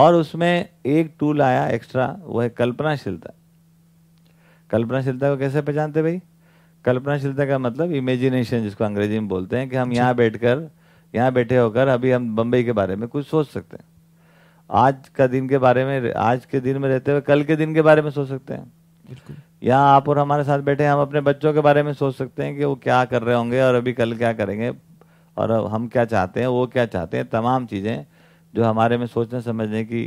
और उसमें एक टूल आया एक्स्ट्रा वो है कल्पनाशीलता। कल्पनाशीलता को कैसे पहचानते भाई? कल्पनाशीलता का मतलब इमेजिनेशन जिसको अंग्रेज़ी में बोलते हैं कि हम यहाँ बैठकर यहाँ बैठे होकर अभी हम बम्बई के बारे में कुछ सोच सकते हैं। आज का दिन के बारे में आज के दिन में रहते हुए कल के दिन के बारे में सोच सकते हैं। बिल्कुल। यहाँ आप और हमारे साथ बैठे हैं हम अपने बच्चों के बारे में सोच सकते हैं कि वो क्या कर रहे होंगे और अभी कल क्या करेंगे और हम क्या चाहते हैं वो क्या चाहते हैं तमाम चीज़ें जो हमारे में सोचने समझने की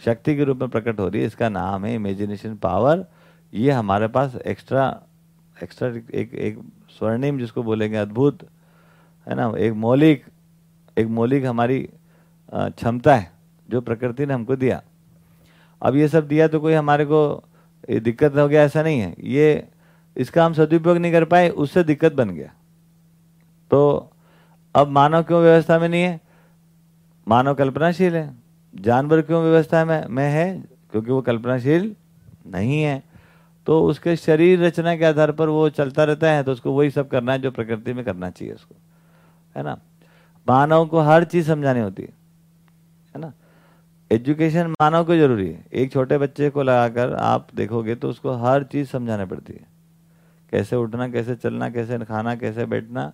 शक्ति के रूप में प्रकट हो रही है, इसका नाम है इमेजिनेशन पावर ये हमारे पास एक्स्ट्रा एक्स्ट्रा एक एक स्वर्णिम जिसको बोलेंगे अद्भुत, है ना, एक मौलिक एक मौलिक हमारी क्षमता है, जो प्रकृति ने हमको दिया। अब ये सब दिया तो कोई हमारे को दिक्कत हो गया, ऐसा नहीं है। ये, इसका हम सदुपयोग नहीं कर पाए, उससे दिक्कत बन गया। तो अब मानव क्यों व्यवस्था में नहीं है? मानव कल्पनाशील है। जानवर क्यों व्यवस्था में में है? क्योंकि वो कल्पनाशील नहीं है। तो उसके शरीर रचना के आधार पर वो चलता रहता है तो उसको वही सब करना है जो प्रकृति में करना चाहिए उसको। है ना? मानव को हर चीज़ समझानी होती है। है ना? एजुकेशन मानव को ज़रूरी है। एक छोटे बच्चे को लगाकर आप देखोगे तो उसको हर चीज़ समझाना पड़ती है। कैसे उठना, कैसे चलना, कैसे खाना, कैसे बैठना।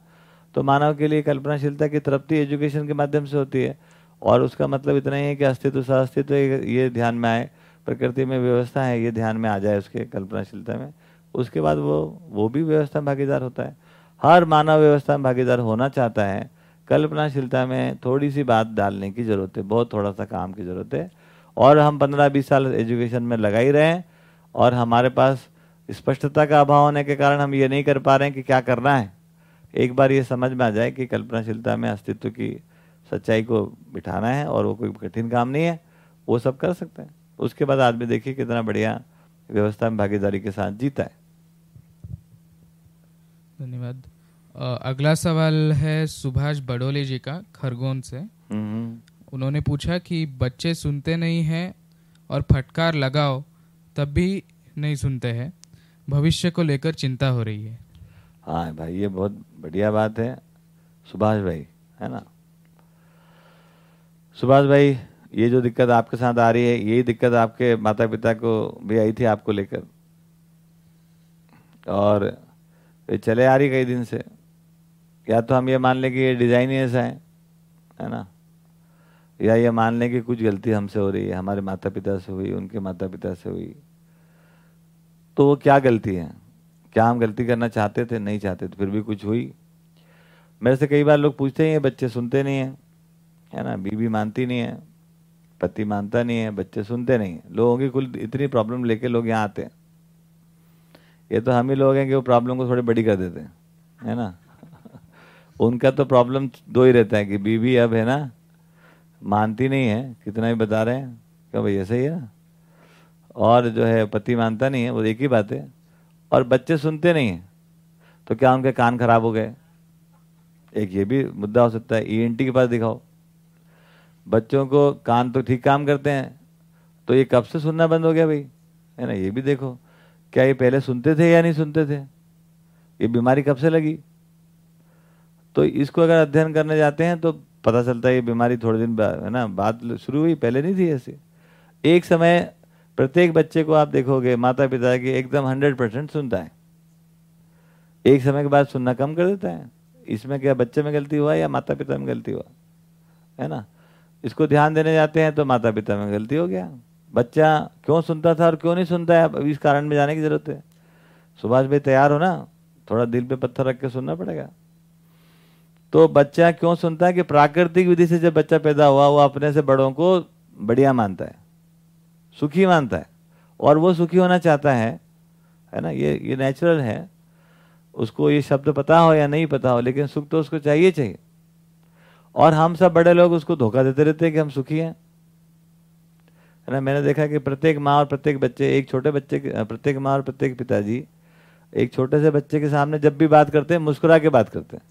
तो मानव के लिए कल्पनाशीलता की तृप्ति एजुकेशन के माध्यम से होती है। और उसका मतलब इतना ही है कि अस्तित्व सहअस्तित्व ये ये ध्यान में आए, प्रकृति में व्यवस्था है, ये ध्यान में आ जाए उसके कल्पनाशीलता में। उसके बाद वो वो भी व्यवस्था में भागीदार होता है। हर मानव व्यवस्था में भागीदार होना चाहता है, कल्पनाशीलता में थोड़ी सी बात डालने की ज़रूरत है, बहुत थोड़ा सा काम की ज़रूरत है। और हम पंद्रह बीस साल एजुकेशन में लगा ही रहे और हमारे पास स्पष्टता का अभाव होने के कारण हम ये नहीं कर पा रहे हैं कि क्या करना है। एक बार ये समझ में आ जाए कि कल्पनाशीलता में अस्तित्व की सच्चाई को बिठाना है और वो कोई कठिन काम नहीं है वो सब कर सकते हैं। उसके बाद आदमी देखिए कितना बढ़िया व्यवस्था में भागीदारी के साथ जीता है। धन्यवाद। अगला सवाल है सुभाष बडोले जी का खरगोन से। हम्म, उन्होंने पूछा कि बच्चे सुनते नहीं हैं और फटकार लगाओ तब भी नहीं सुनते हैं। भविष्य को लेकर चिंता हो रही है। हाँ भाई ये बहुत बढ़िया बात है। सुभाष भाई है ना? सुभाष भाई, ये जो दिक्कत आपके साथ आ रही है, यही दिक्कत आपके माता पिता को भी आई थी आपको लेकर? और ये चले आ रही कई दिन से। या तो हम ये मान लें कि ये डिज़ाइन ही ऐसा है है ना? या ये मान लें कि कुछ गलती हमसे हो रही है, हमारे माता पिता से हुई, उनके माता पिता से हुई। तो वो क्या गलती है? क्या हम गलती करना चाहते थे? नहीं चाहते थे फिर भी कुछ हुई। मेरे से कई बार लोग पूछते हैं, बच्चे सुनते नहीं हैं। है ना बीबी मानती नहीं है, पति मानता नहीं है, बच्चे सुनते नहीं लोगों की कुल इतनी प्रॉब्लम लेके लोग यहाँ आते हैं। ये तो हम ही लोग हैं कि वो प्रॉब्लम को थोड़ी बड़ी कर देते हैं, है ना? उनका तो प्रॉब्लम दो ही रहता है कि बीवी अब है ना, मानती नहीं है, कितना भी बता रहे हैं, क्या भाई ऐसा ही? है और जो है पति मानता नहीं है, वो एक ही बात है, और बच्चे सुनते नहीं हैं तो क्या उनके कान खराब हो गए? एक ये भी मुद्दा हो सकता है ईएनटी के पास दिखाओ। बच्चों को कान तो ठीक काम करते हैं तो ये कब से सुनना बंद हो गया भाई? है ना, ये भी देखो। क्या ये पहले सुनते थे या नहीं सुनते थे? ये बीमारी कब से लगी? तो इसको अगर अध्ययन करने जाते हैं तो पता चलता है ये बीमारी थोड़े दिन बाद, है ना बात शुरू हुई, पहले नहीं थी ऐसे। एक समय प्रत्येक बच्चे को आप देखोगे माता पिता की एकदम हंड्रेड परसेंट सुनता है। एक समय के बाद सुनना कम कर देता है। इसमें क्या बच्चे में गलती हुआ या माता पिता में गलती हुआ? है ना? इसको ध्यान देने जाते हैं तो माता पिता में गलती हो गया। बच्चा क्यों सुनता था और क्यों नहीं सुनता है? अब इस कारण में जाने की ज़रूरत है। सुभाष भाई तैयार हो ना? थोड़ा दिल पे पत्थर रख के सुनना पड़ेगा। तो बच्चा क्यों सुनता है कि प्राकृतिक विधि से जब बच्चा पैदा हुआ, वो अपने से बड़ों को बढ़िया मानता है, सुखी मानता है और वो सुखी होना चाहता है है ना? ये ये नेचुरल है। उसको ये शब्द पता हो या नहीं पता हो, लेकिन सुख तो उसको चाहिए चाहिए। और हम सब बड़े लोग उसको धोखा देते रहते हैं कि हम सुखी हैं। है ना, मैंने देखा कि प्रत्येक माँ और प्रत्येक बच्चे, एक छोटे बच्चे प्रत्येक माँ और प्रत्येक पिताजी, एक छोटे से बच्चे के सामने जब भी बात करते हैं, मुस्कुरा के बात करते हैं।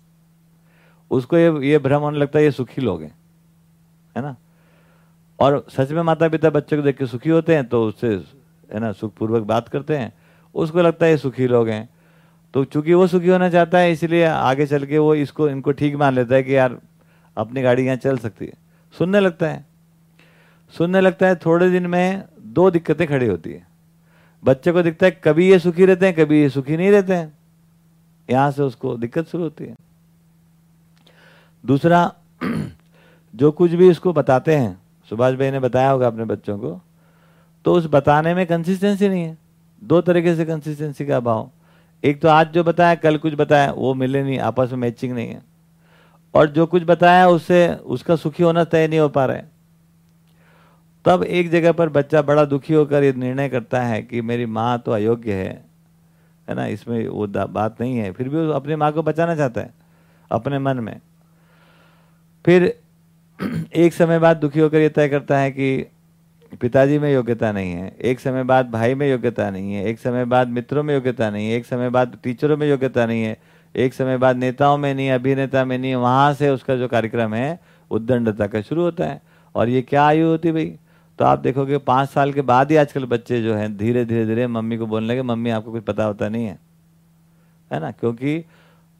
उसको ये ये भ्रम होने लगता है, ये सुखी लोग हैं। है ना? और सच में माता पिता बच्चे को देख के सुखी होते हैं तो उससे, है ना, सुखपूर्वक बात करते हैं। उसको लगता है ये सुखी लोग हैं। तो चूँकि वो सुखी होना चाहता है, इसलिए आगे चल के वो इसको, इनको ठीक मान लेता है कि यार अपनी गाड़ी यहाँ चल सकती है। सुनने लगता है। सुनने लगता है थोड़े दिन में दो दिक्कतें खड़ी होती है। बच्चे को दिखता है कभी ये सुखी रहते हैं, कभी ये सुखी नहीं रहते हैं। यहाँ से उसको दिक्कत शुरू होती है। दूसरा, जो कुछ भी उसको बताते हैं, सुभाष भाई ने बताया होगा अपने बच्चों को तो उस बताने में कंसिस्टेंसी नहीं है। दो तरीके से कंसिस्टेंसी का अभाव। एक तो आज जो बताया, कल कुछ बताया, वो मिले नहीं, आपस में मैचिंग नहीं है। और जो कुछ बताया उससे, उसका सुखी होना तय नहीं हो पा रहा है। तब एक जगह पर बच्चा बड़ा दुखी होकर ये निर्णय करता है कि मेरी माँ तो अयोग्य है है ना, इसमें वो बात नहीं है। फिर भी वो अपनी माँ को बचाना चाहता है, अपने मन में। फिर एक समय बाद दुखी होकर ये तय करता है कि पिताजी में योग्यता नहीं है, एक समय बाद भाई में योग्यता नहीं है, एक समय बाद मित्रों में योग्यता नहीं है, एक समय बाद टीचरों में योग्यता नहीं है। एक समय बाद नेताओं में नहीं, अभिनेता में नहीं, वहाँ से उसका जो कार्यक्रम है, उद्दंडता का शुरू होता है। और ये क्या आयु होती भाई? तो आप देखोगे पाँच साल के बाद ही आजकल बच्चे जो हैं धीरे धीरे धीरे मम्मी को बोलने लगे, मम्मी, आपको कुछ पता होता नहीं है। है ना? क्योंकि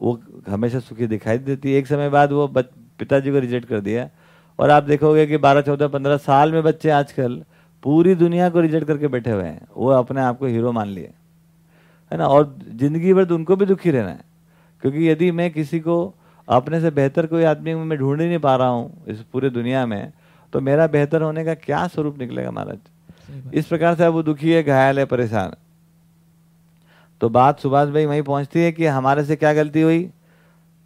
वो हमेशा सुखी दिखाई देती है। एक समय बाद वो पिताजी को रिजेक्ट कर दिया। और आप देखोगे कि बारह, चौदह, पंद्रह साल में बच्चे आजकल पूरी दुनिया को रिजेक्ट करके बैठे हुए हैं। वो अपने आप को हीरो मान लिए। है ना? और ज़िंदगी भर तो उनको भी दुखी रहना है। क्योंकि यदि मैं किसी को अपने से बेहतर कोई आदमी मैं ढूंढ ही नहीं पा रहा हूँ इस पूरे दुनिया में तो मेरा बेहतर होने का क्या स्वरूप निकलेगा महाराज? इस प्रकार से वो दुखी है घायल है परेशान तो बात सुभाष भाई वहीं पहुँचती है कि हमारे से क्या गलती हुई?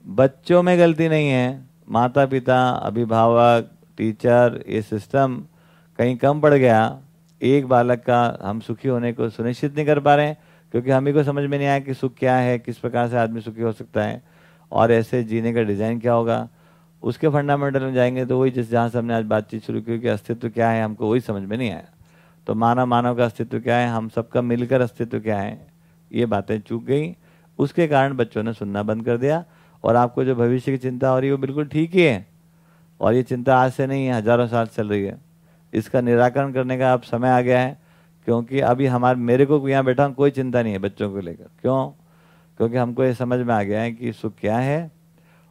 बच्चों में गलती नहीं है। माता पिता अभिभावक टीचर ये सिस्टम कहीं कम पड़ गया। एक बालक का हम सुखी होने को सुनिश्चित नहीं कर पा रहे हैं। क्योंकि हम को समझ में नहीं आया कि सुख क्या है, किस प्रकार से आदमी सुखी हो सकता है। और ऐसे जीने का डिज़ाइन क्या होगा? उसके फंडामेंटल में जाएँगे तो वही जिस, जहाँ से हमने आज बातचीत शुरू की कि अस्तित्व क्या है, हमको वही समझ में नहीं आया। तो मानव मानव का अस्तित्व क्या है? हम सबका मिलकर अस्तित्व क्या है? ये बातें चूक गई। उसके कारण बच्चों ने सुनना बंद कर दिया। और आपको जो भविष्य की चिंता हो रही है, वो बिल्कुल ठीक ही है। और ये चिंता आज से नहीं है हज़ारों साल चल रही है। इसका निराकरण करने का अब समय आ गया है। क्योंकि अभी हमारे, मेरे को यहाँ बैठा कोई चिंता नहीं है बच्चों को लेकर। क्यों? क्योंकि हमको ये समझ में आ गया है कि सुख क्या है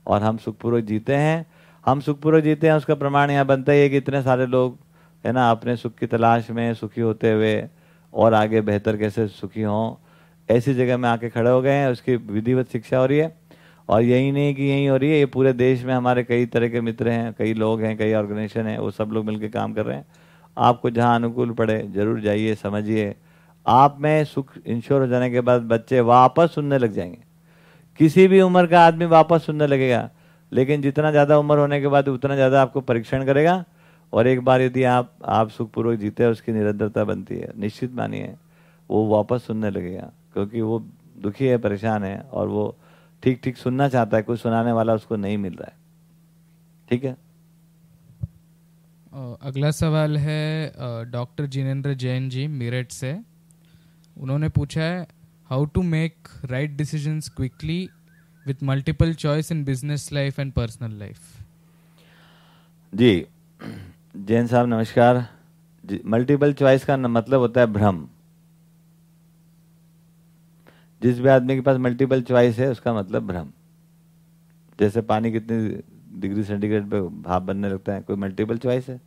और हम सुखपूर्वक जीते हैं। हम सुखपूर्वक जीते हैं, उसका प्रमाण यहाँ बनता ही है कि इतने सारे लोग, है ना, अपने सुख की तलाश में सुखी होते हुए और आगे बेहतर कैसे सुखी हों। ऐसी जगह में आके खड़े हो गए हैं, उसकी विधिवत शिक्षा हो रही है। और यही नहीं कि यही हो रही है, ये पूरे देश में हमारे कई तरह के मित्र हैं, कई लोग हैं, कई ऑर्गेनाइजेशन हैं, वो सब लोग मिलकर काम कर रहे हैं। आपको जहाँ अनुकूल पड़े, ज़रूर जाइए, समझिए। आप में सुख इंश्योर हो जाने के बाद बच्चे वापस सुनने लग जाएँगे। किसी भी उम्र का आदमी वापस सुनने लगेगा, लेकिन जितना ज़्यादा उम्र होने के बाद उतना ज़्यादा आपको परीक्षण करेगा और एक बार यदि आप आप सुखपूर्वक जीते हैं, उसकी निरंतरता बनती है। निश्चित मानिए, वो वापस सुनने लगेगा, क्योंकि वो दुखी है, परेशान है और वो ठीक ठीक सुनना चाहता है कोई सुनाने वाला उसको नहीं मिल रहा है। ठीक है? अगला सवाल है डॉक्टर जिनेन्द्र जैन जी, मेरठ से। उन्होंने पूछा है how to make right decisions quickly with multiple choice in business life and personal life जी, जैन साहब नमस्कार। मल्टीपल चॉइस का मतलब होता है भ्रम। जिस भी आदमी के पास मल्टीपल चॉइस है, उसका मतलब भ्रम। जैसे पानी कितनी डिग्री सेंटीग्रेड पे भाप बनने लगता है, कोई मल्टीपल चॉइस है?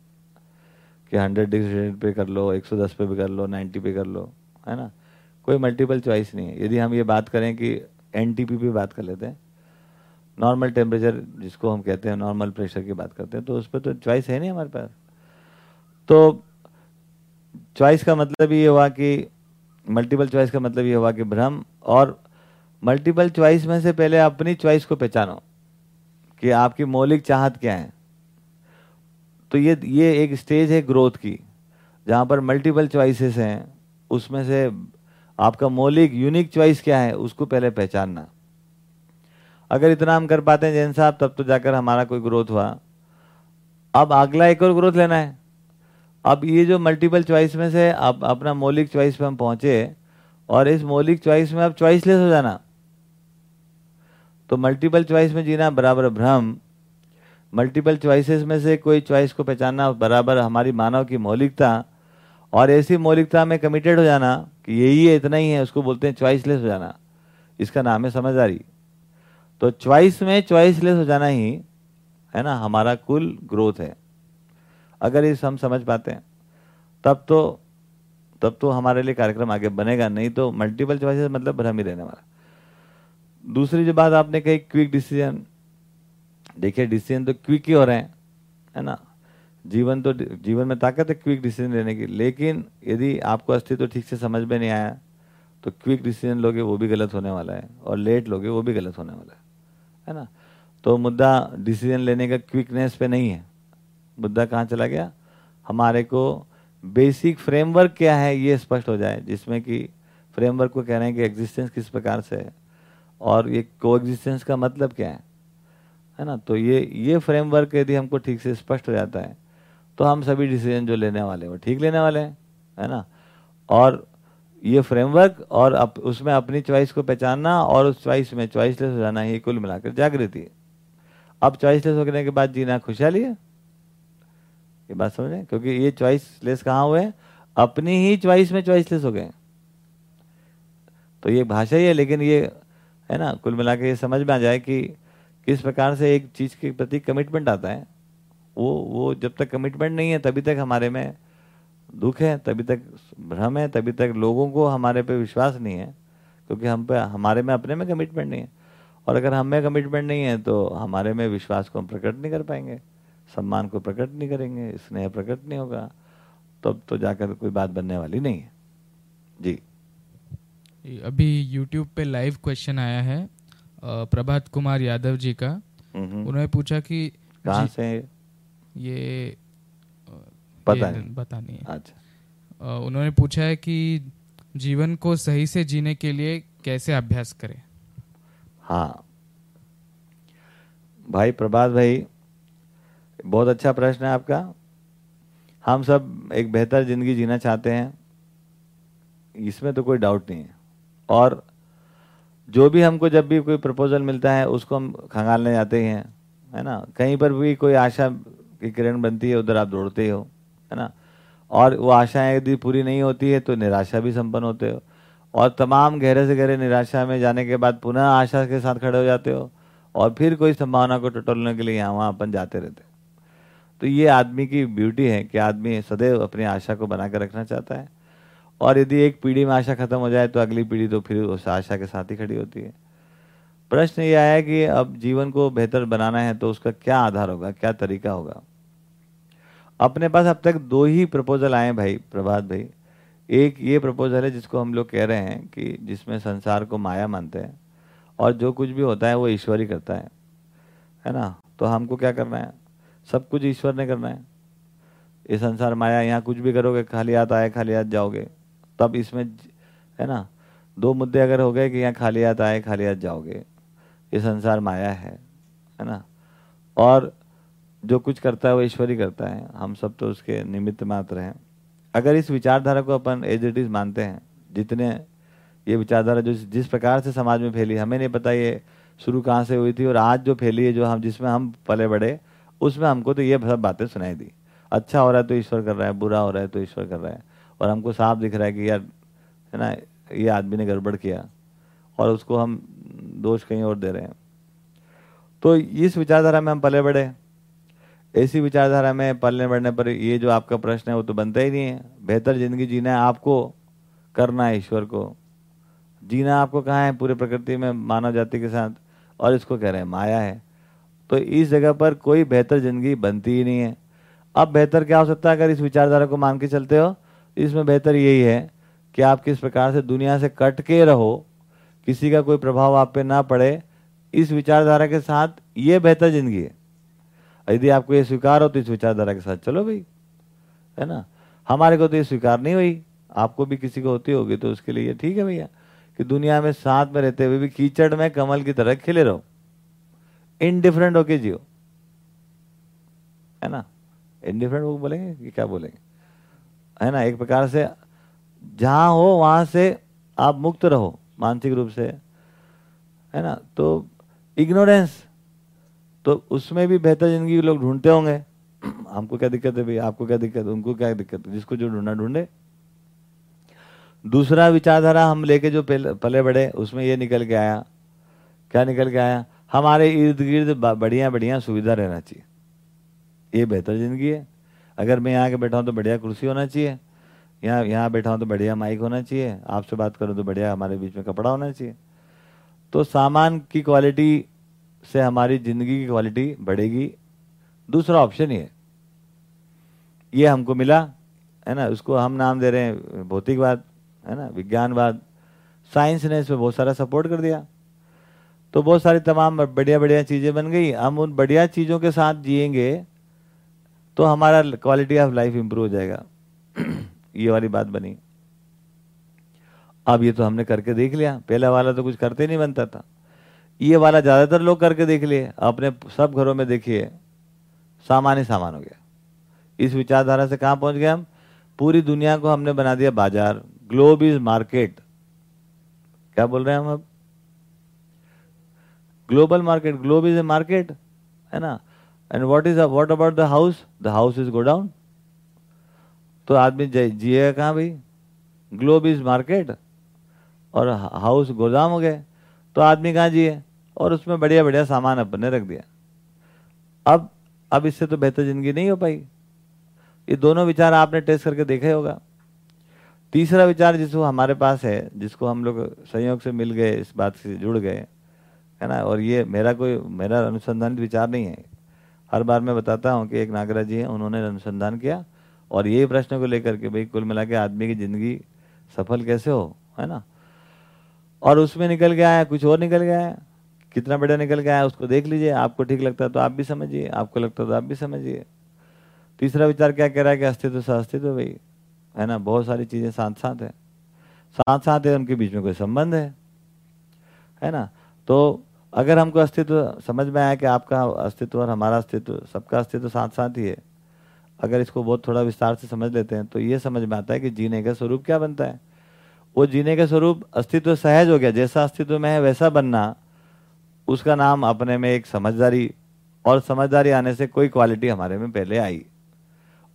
कि हंड्रेड डिग्री पे कर लो, एक सौ दस पे भी कर लो, नाइन्टी पे कर लो, है ना? कोई मल्टीपल चॉइस नहीं है। यदि हम ये बात करें कि एन टी पी पे बात कर लेते हैं, नॉर्मल टेम्परेचर जिसको हम कहते हैं, नॉर्मल प्रेशर की बात करते हैं तो उस पर तो चॉइस है नहीं हमारे पास। तो चॉइस का मतलब ये हुआ कि, मल्टीपल चॉइस का मतलब ये हुआ कि भ्रम और मल्टीपल चॉइस में से पहले अपनी चॉइस को पहचानो कि आपकी मौलिक चाहत क्या है। तो ये ये एक स्टेज है ग्रोथ की, जहाँ पर मल्टीपल चॉइसेस हैं। उसमें से आपका मौलिक यूनिक चॉइस क्या है, उसको पहले पहचानना। अगर इतना हम कर पाते हैं, जैन साहब, तब तो जाकर हमारा कोई ग्रोथ हुआ। अब अगला एक और ग्रोथ लेना है। अब ये जो मल्टीपल चॉइस में से अब अपना मौलिक चॉइस पे हम पहुँचे, और इस मौलिक चॉइस में अब चॉइसलेस हो जाना। तो मल्टीपल चॉइस में जीना बराबर भ्रम मल्टीपल चॉइसेस में से कोई चॉइस को पहचानना बराबर हमारी मानव की मौलिकता और ऐसी मौलिकता में कमिटेड हो जाना कि यही है, इतना ही है, उसको बोलते हैं चॉइसलेस हो जाना। इसका नाम है समझदारी। तो चॉइस में चॉइसलेस हो जाना ही, है ना, हमारा कुल ग्रोथ है। अगर इस हम समझ पाते हैं, तब तो तब तो हमारे लिए कार्यक्रम आगे बनेगा, नहीं तो मल्टीपल चॉइसेस मतलब भ्रम ही रहने वाला। दूसरी जो बात आपने कही क्विक डिसीज़न देखिए डिसीज़न तो क्विक ही हो रहे हैं, है ना? जीवन तो जीवन में ताकत है क्विक डिसीज़न लेने की, लेकिन यदि आपको अस्तित्व ठीक से समझ में नहीं आया तो क्विक डिसीज़न लोगे वो भी गलत होने वाला है, और लेट लोगे वो भी गलत होने वाला है है ना? तो मुद्दा डिसीज़न लेने का क्विकनेस पे नहीं है। मुद्दा कहाँ चला गया? हमारे को बेसिक फ्रेमवर्क क्या है ये स्पष्ट हो जाए, जिसमें कि फ्रेमवर्क को कह रहे हैं कि एग्जिस्टेंस किस प्रकार से है, और ये को का मतलब क्या है? है ना? तो ये ये फ्रेमवर्क यदि हमको ठीक से स्पष्ट हो जाता है तो हम सभी डिसीज़न जो लेने वाले हैं वो ठीक लेने वाले हैं है ना? और ये फ्रेमवर्क और अप, उसमें अपनी चॉइस को पहचानना और उस चॉइस में चॉइसलेस हो जाना ही कुल मिलाकर जागृति है। अब चॉइसलेस होने के बाद जीना खुशहाली है? ये बात समझ क्योंकि ये चॉइसलेस कहाँ हुए अपनी ही चॉइस में चॉइसलेस हो गए तो ये भाषा ही है लेकिन ये है ना? कुल मिला ये समझ में आ जाए कि किस प्रकार से एक चीज़ के प्रति कमिटमेंट आता है वो वो जब तक कमिटमेंट नहीं है तभी तक हमारे में दुख है तभी तक भ्रम है तभी तक लोगों को हमारे पे विश्वास नहीं है क्योंकि हम पे हमारे में अपने में कमिटमेंट नहीं है। और अगर हम में कमिटमेंट नहीं है तो हमारे में विश्वास को हम प्रकट नहीं कर पाएँगे सम्मान को प्रकट नहीं करेंगे स्नेह प्रकट नहीं होगा तब तो, तो जाकर कोई बात बनने वाली नहीं है। जी। अभी यूट्यूब पे लाइव क्वेश्चन आया है। प्रभात कुमार यादव जी का उन्होंने पूछा कि कहाँ से? ये पता नहीं। पता नहीं है। अच्छा। उन्होंने पूछा है कि जीवन को सही से जीने के लिए कैसे अभ्यास करें? हाँ। भाई प्रभात भाई बहुत अच्छा प्रश्न है आपका। हम सब एक बेहतर ज़िंदगी जीना चाहते हैं इसमें तो कोई डाउट नहीं है। और जो भी हमको जब भी कोई प्रपोजल मिलता है, उसको हम खंगालने जाते हैं है ना? कहीं पर भी कोई आशा की किरण बनती है, उधर आप दौड़ते हो, है ना? और वो आशाएँ यदि पूरी नहीं होती है तो निराशा भी संपन्न होते हो। और तमाम गहरे से गहरे निराशा में जाने के बाद पुनः आशा के साथ खड़े हो जाते हो, और फिर कोई संभावना को टटोलने के लिए यहाँ वहाँ अपन जाते रहते तो ये आदमी की ब्यूटी है कि आदमी सदैव अपनी आशा को बना कर रखना चाहता है। और यदि एक पीढ़ी में आशा खत्म हो जाए तो अगली पीढ़ी तो फिर उस आशा के साथ ही खड़ी होती है। प्रश्न ये आया कि अब जीवन को बेहतर बनाना है तो उसका क्या आधार होगा, क्या तरीका होगा? अपने पास अब तक दो ही प्रपोजल आए भाई, प्रभात भाई। एक ये प्रपोजल है जिसको हम लोग कह रहे हैं कि जिसमें संसार को माया मानते हैं और जो कुछ भी होता है वो ईश्वर ही करता है। है ना? तो हमको क्या करना है? सब कुछ ईश्वर ने करना है। ये संसार माया, यहाँ कुछ भी करोगे, खाली हाथ आए, खाली हाथ जाओगे। तब इसमें है ना, दो मुद्दे अगर हो गए कि यहाँ खाली हाथ आए खाली हाथ जाओगे, ये संसार माया है है ना? और जो कुछ करता है वो ईश्वर करता है, हम सब तो उसके निमित्त मात्र हैं। अगर इस विचारधारा को अपन एज इट इज़ मानते हैं, जितने ये विचारधारा जो जिस प्रकार से समाज में फैली, हमें नहीं पता ये शुरू कहाँ से हुई थी और आज जो फैली है, जो हम, जिसमें हम पले बड़े, उसमें हमको तो ये सब बातें सुनाई दी। अच्छा हो रहा है तो ईश्वर कर रहा है, बुरा हो रहा है तो ईश्वर कर रहा है। और हमको साफ़ दिख रहा है कि यार, है ना, ये आदमी ने गड़बड़ किया और उसको हम दोष कहीं और दे रहे हैं। तो इस विचारधारा में हम पले बढ़े। ऐसी विचारधारा में पलने बढ़ने पर ये जो आपका प्रश्न है वो तो बनता ही नहीं है। बेहतर ज़िंदगी जीना है आपको, करना है ईश्वर को। जीना आपको कहाँ है? पूरे प्रकृति में मानव जाति के साथ और इसको कह रहे हैं, माया है। तो इस जगह पर कोई बेहतर ज़िंदगी बनती ही नहीं है। अब बेहतर क्या हो सकता है अगर इस विचारधारा को मान के चलते हो? इसमें बेहतर यही है कि आप किस प्रकार से दुनिया से कट के रहो, किसी का कोई प्रभाव आप पे ना पड़े, इस विचारधारा के साथ ये बेहतर ज़िंदगी है। यदि आपको ये स्वीकार हो तो इस विचारधारा के साथ चलो भाई, है ना? हमारे को तो ये स्वीकार नहीं हुई, आपको भी किसी को होती होगी तो उसके लिए ठीक है भैया, कि दुनिया में साथ में रहते हुए भी कीचड़ में कमल की तरह खिले रहो। इनडिफरेंट होके जियो। है ना? इनडिफरेंट वो बोलेंगे कि क्या बोलेंगे? है ना? एक प्रकार से जहाँ हो, वहाँ से आप मुक्त रहो, मानसिक रूप से। है ना? तो इग्नोरेंस तो उसमें भी बेहतर ज़िंदगी लोग ढूंढते होंगे। हमको क्या दिक्कत है भाई? आपको क्या दिक्कत? है उनको क्या दिक्कत? है जिसको जो ढूंढना ढूंढे। दूसरा विचारधारा हम लेके जो पले बड़े उसमें ये निकल के आया। क्या निकल के आया? हमारे इर्द गिर्द बढ़िया बढ़िया सुविधा रहना चाहिए। ये बेहतर ज़िंदगी है। अगर मैं यहाँ के बैठा हूँ तो बढ़िया कुर्सी होना चाहिए। यहाँ यहाँ बैठा हूँ तो बढ़िया माइक होना चाहिए। आपसे बात करूँ तो बढ़िया हमारे बीच में कपड़ा होना चाहिए। तो सामान की क्वालिटी से हमारी ज़िंदगी की क्वालिटी बढ़ेगी। दूसरा ऑप्शन है ये हमको मिला, है ना? उसको हम नाम दे रहे हैं भौतिकवाद, है ना? विज्ञानवाद। साइंस ने इसमें बहुत सारा सपोर्ट कर दिया। तो बहुत सारी तमाम बढ़िया बढ़िया चीज़ें बन गई। हम उन बढ़िया चीज़ों के साथ जिएँगे तो हमारा क्वालिटी ऑफ़ लाइफ इंप्रूव हो जाएगा। ये वाली बात बनी। अब ये तो हमने करके देख लिया। पहला वाला तो कुछ करते नहीं बनता था। ये वाला ज़्यादातर लोग करके देख लिए। अपने सब घरों में देखिए, सामान ही सामान हो गया। इस विचारधारा से कहाँ पहुँच गए हम? पूरी दुनिया को हमने बना दिया बाज़ार। ग्लोब इज़ मार्केट क्या बोल रहे हैं हम अब? Global market globe is a market है ना? And what is what about the house the house is go down तो आदमी जिएगा कहाँ भाई? ग्लोब इज़ मार्केट और हाउस गोदाम हो गए तो आदमी कहाँ जिए? और उसमें बढ़िया बढ़िया सामान अपने रख दिया। अब अब इससे तो बेहतर ज़िंदगी नहीं हो पाई। ये दोनों विचार आपने टेस्ट करके देखा होगा। तीसरा विचार जिसको हमारे पास है, जिसको हम लोग संयोग से मिल गए, इस बात से जुड़ गए, है ना? और ये मेरा कोई, मेरा अनुसंधान विचार नहीं है। हर बार मैं बताता हूँ कि एक नागराज जी हैं, उन्होंने अनुसंधान किया और यही प्रश्न को लेकर के भाई कुल मिला के आदमी की ज़िंदगी सफल कैसे हो, है ना? और उसमें निकल गया है कुछ और निकल गया है कितना बड़ा निकल गया है उसको देख लीजिए, आपको ठीक लगता है तो आप भी समझिए, आपको लगता है तो आप भी समझिए। तीसरा विचार क्या कह रहा है कि अस्तित्व से अस्तित्व भाई, है ना? बहुत सारी चीज़ें साथ साथ है। साथ साथ है, उनके बीच में कोई संबंध है है ना? तो अगर हमको अस्तित्व, समझ में आया कि आपका अस्तित्व और हमारा अस्तित्व सबका अस्तित्व साथ साथ ही है, अगर इसको बहुत थोड़ा विस्तार से समझ लेते हैं तो ये समझ में आता है कि जीने का स्वरूप क्या बनता है। वो जीने का स्वरूप अस्तित्व सहज हो गया, जैसा अस्तित्व में है वैसा बनना, उसका नाम अपने में एक समझदारी, और समझदारी आने से कोई क्वालिटी हमारे में पहले आई।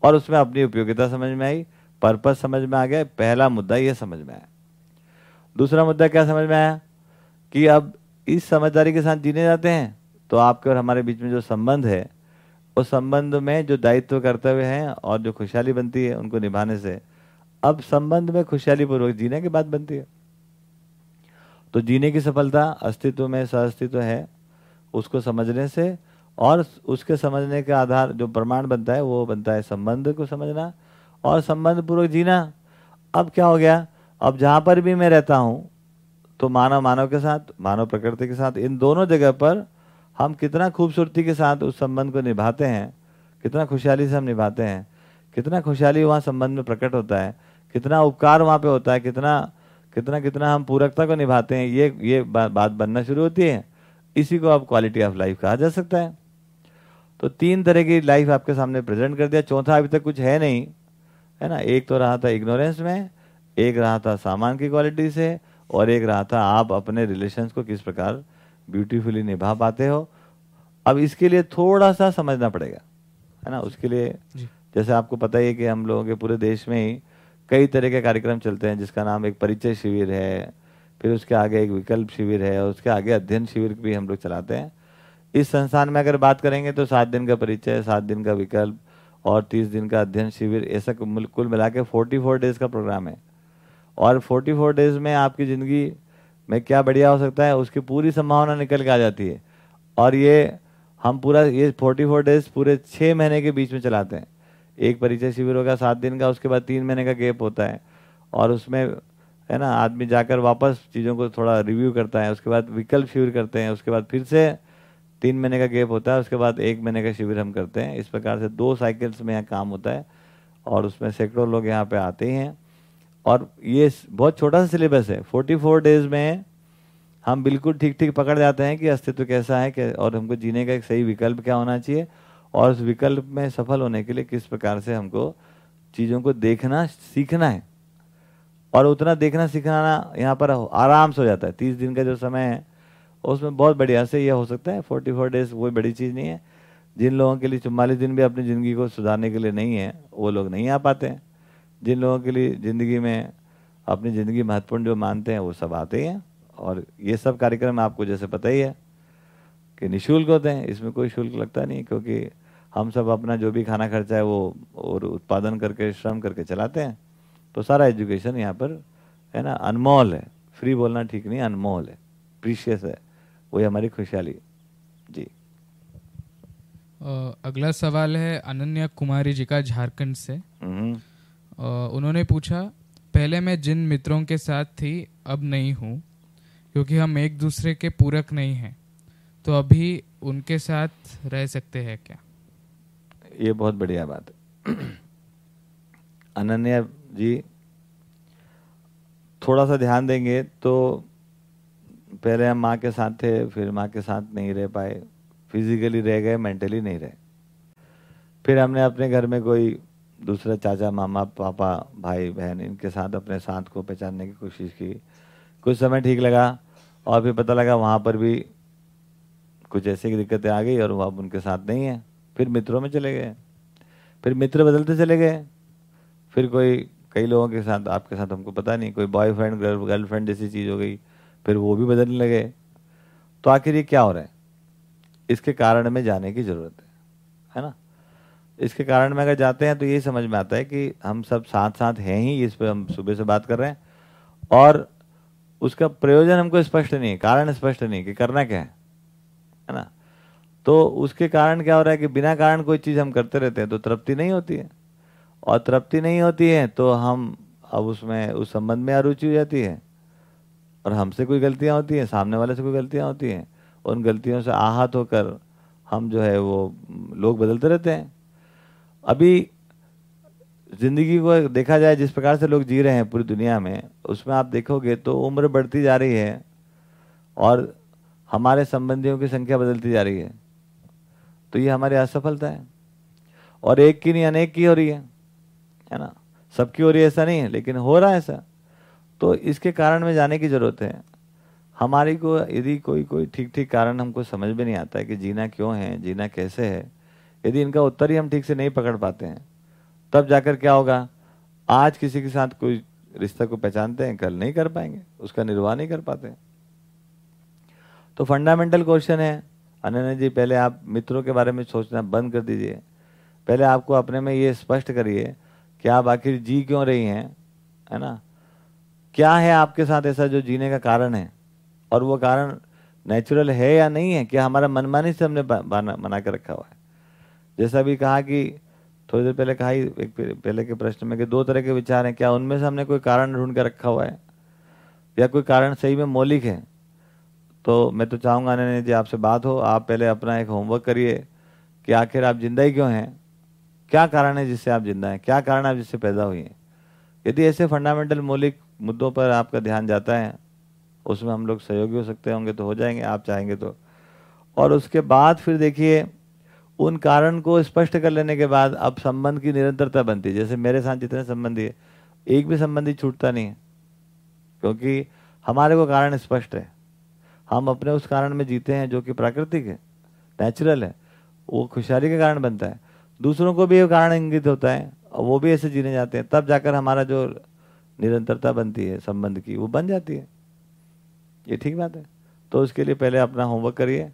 और उसमें अपनी उपयोगिता समझ में आई पर्पज समझ में आ गया, पहला मुद्दा ये समझ में आया। दूसरा मुद्दा क्या समझ में आया? कि अब इस समझदारी के साथ जीने जाते हैं तो आपके और हमारे बीच में जो संबंध है, उस संबंध में जो दायित्व कर्तव्य हैं और जो खुशहाली बनती है उनको निभाने से, अब संबंध में खुशहाली पूर्वक जीने की बात बनती है। तो जीने की सफलता अस्तित्व में सहअस्तित्व है, उसको समझने से और उसके समझने के आधार जो प्रमाण बनता है, वो बनता है संबंध को समझना और संबंध पूर्वक जीना। अब क्या हो गया? अब जहाँ पर भी मैं रहता हूँ तो मानव मानव के साथ मानव प्रकृति के साथ इन दोनों जगह पर हम कितना खूबसूरती के साथ उस संबंध को निभाते हैं कितना खुशहाली से हम निभाते हैं कितना खुशहाली वहाँ संबंध में प्रकट होता है कितना उपकार वहाँ पे होता है कितना कितना कितना हम पूरकता को निभाते हैं ये ये बा, बात बनना शुरू होती है। इसी को अब क्वालिटी ऑफ़ लाइफ कहा जा सकता है। तो तीन तरह की लाइफ आपके सामने प्रेजेंट कर दिया। चौथा अभी तक कुछ है नहीं है ना? एक तो रहा था इग्नोरेंस में एक रहा था सामान की क्वालिटी से और एक रहा था आप अपने रिलेशंस को किस प्रकार ब्यूटीफुली निभा पाते हो? अब इसके लिए थोड़ा सा समझना पड़ेगा है ना? उसके लिए जैसे आपको पता ही है कि हम लोगों के पूरे देश में ही कई तरह के कार्यक्रम चलते हैं जिसका नाम एक परिचय शिविर है फिर उसके आगे एक विकल्प शिविर है और उसके आगे अध्ययन शिविर भी हम लोग चलाते हैं। इस संस्थान में अगर बात करेंगे तो सात दिन का परिचय सात दिन का विकल्प और तीस दिन का अध्ययन शिविर ऐसा कुल मिला के फोर्टी फोर डेज़ का प्रोग्राम है। और फोर्टी फोर डेज़ में आपकी ज़िंदगी में क्या बढ़िया हो सकता है, उसकी पूरी संभावना निकल के आ जाती है। और ये, हम पूरा, ये फोर्टी फोर डेज़ पूरे छः महीने के बीच में चलाते हैं। एक परिचय शिविर होगा, सात दिन का, उसके बाद तीन महीने का गैप होता है। और उसमें, है ना, आदमी जाकर वापस चीज़ों को थोड़ा रिव्यू करता है, उसके बाद विकल्प शिविर करते हैं, उसके बाद फिर से तीन महीने का गैप होता है, उसके बाद एक महीने का शिविर हम करते हैं। इस प्रकार से दो साइकिल्स में यहाँ काम होता है, और उसमें सैकड़ों लोग यहाँ पे आते ही हैं। और ये बहुत छोटा सा सिलेबस है। फोर्टी फोर डेज़ में हम बिल्कुल ठीक ठीक पकड़ जाते हैं कि अस्तित्व कैसा है, कि और हमको जीने का एक सही विकल्प क्या होना चाहिए और उस विकल्प में सफल होने के लिए किस प्रकार से हमको चीज़ों को देखना, सीखना है। और उतना देखना, सीखना यहाँ पर आराम से हो जाता है। तीस दिन का जो समय है, उसमें बहुत बढ़िया से यह हो सकता है। फोर्टी फोर डेज़ कोई बड़ी चीज़ नहीं है। जिन लोगों के लिए चुम्बालीस दिन भी अपनी ज़िंदगी को सुधारने के लिए नहीं है, वो लोग नहीं आ पाते हैं। जिन लोगों के लिए ज़िंदगी में अपनी ज़िंदगी महत्वपूर्ण जो मानते हैं वो सब आते हैं। और ये सब कार्यक्रम आपको जैसे पता ही है कि निःशुल्क होते हैं। इसमें कोई शुल्क लगता नहीं क्योंकि हम सब अपना जो भी खाना खर्चा है वो और उत्पादन करके श्रम करके चलाते हैं। तो सारा एजुकेशन यहाँ पर है ना अनमोल है। फ्री बोलना ठीक नहीं अनमोल है। प्रीशियस है। वही हमारी खुशहाली। जी। अगला सवाल है अनन्या कुमारी जी का झारखंड से। हम्म, उन्होंने पूछा, पहले मैं जिन मित्रों के साथ थी, अब नहीं हूँ, क्योंकि हम एक दूसरे के पूरक नहीं हैं। तो अभी उनके साथ रह सकते हैं क्या? ये बहुत बढ़िया बात है। अनन्या जी, थोड़ा सा ध्यान देंगे तो पहले हम माँ के साथ थे, फिर माँ के साथ नहीं रह पाए, फिजिकली रह गए, मेंटली नहीं रहे। फिर हमने अपने घर में कोई दूसरा चाचा, मामा, पापा, भाई, बहन, इनके साथ अपने साथ को पहचानने की कोशिश की। कुछ समय ठीक लगा और फिर पता लगा वहाँ पर भी कुछ ऐसी दिक्कतें आ गई और वो अब उनके साथ नहीं है। फिर मित्रों में चले गए। फिर मित्र बदलते चले गए। फिर कोई, कई लोगों के साथ, आपके साथ हमको पता नहीं, कोई बॉयफ्रेंड गर्ल गर्लफ्रेंड जैसी चीज़ हो गई। फिर वो भी बदलने लगे। तो आखिर ये क्या हो रहा है? इसके कारण में जाने की ज़रूरत है है ना? इसके कारण में अगर जाते हैं तो यही समझ में आता है कि हम सब साथ साथ हैं ही, इस पर हम सुबह से बात कर रहे हैं। और उसका प्रयोजन हमको स्पष्ट नहीं है, कारण स्पष्ट नहीं कि करना क्या है है ना? तो उसके कारण क्या हो रहा है कि बिना कारण कोई चीज़ हम करते रहते हैं तो तृप्ति नहीं होती है। और तृप्ति नहीं होती है तो हम अब उसमें, उस संबंध में अरुचि हो जाती है। और हमसे कोई गलतियाँ होती हैं, सामने वाले से कोई गलतियाँ होती हैं, उन गलतियों से आहत होकर हम जो है वो लोग बदलते रहते हैं। अभी ज़िंदगी को देखा जाए, जिस प्रकार से लोग जी रहे हैं पूरी दुनिया में, उसमें आप देखोगे तो उम्र बढ़ती जा रही है और हमारे संबंधियों की संख्या बदलती जा रही है। तो ये हमारी असफलता है। और एक की नहीं, अनेक की हो रही है है ना? सबकी हो रही है ऐसा नहीं है, लेकिन हो रहा है ऐसा। तो इसके कारण में जाने की ज़रूरत है। हमारी को यदि कोई कोई ठीक ठीक कारण हमको समझ में नहीं आता है कि जीना क्यों है, जीना कैसे है यदि इनका उत्तर ही हम ठीक से नहीं पकड़ पाते हैं, तब जाकर क्या होगा? आज किसी के साथ कोई रिश्ता को पहचानते हैं, कल नहीं कर पाएँगे, उसका निर्वाह नहीं कर पाते तो फंडामेंटल क्वेश्चन है। अनन्या जी, पहले आप मित्रों के बारे में सोचना बंद कर दीजिए। पहले आपको अपने में ये स्पष्ट करिए कि आप आखिर जी क्यों रही हैं, है ना? क्या है आपके साथ ऐसा जो जीने का कारण है? और वो कारण नेचुरल है या नहीं है? क्या हमारा मनमानी से हमने बना कर रखा हुआ है? जैसा भी कहा कि थोड़ी देर पहले कहा ही, एक पहले के प्रश्न में कि दो तरह के विचार हैं, क्या उनमें से हमने कोई कारण ढूंढ कर रखा हुआ है? या कोई कारण सही में मौलिक है? तो मैं तो चाहूँगा अनन्या जी, आपसे बात हो, आप पहले अपना एक होमवर्क करिए कि आखिर आप ज़िंदा ही क्यों हैं? क्या कारण है जिससे आप ज़िंदा हैं? क्या कारण आप जिससे पैदा हुई हैं? यदि ऐसे फंडामेंटल मौलिक मुद्दों पर आपका ध्यान जाता है, उसमें हम लोग सहयोगी हो सकते होंगे तो हो जाएँगे, आप चाहेंगे तो। और उसके बाद फिर देखिए उन कारण को स्पष्ट कर लेने के बाद अब संबंध की निरंतरता बनती है। जैसे मेरे साथ जितने संबंधी है, एक भी संबंधी छूटता नहीं है, क्योंकि हमारे को कारण स्पष्ट है। हम अपने उस कारण में जीते हैं जो कि प्राकृतिक है नेचुरल है। वो खुशहाली का कारण बनता है। दूसरों को भी ये कारण इंगित होता है, और वो भी ऐसे जीने जाते हैं, तब जाकर हमारा जो निरंतरता बनती है संबंध की, वो बन जाती है। ये ठीक बात है। तो उसके लिए पहले अपना होमवर्क करिए।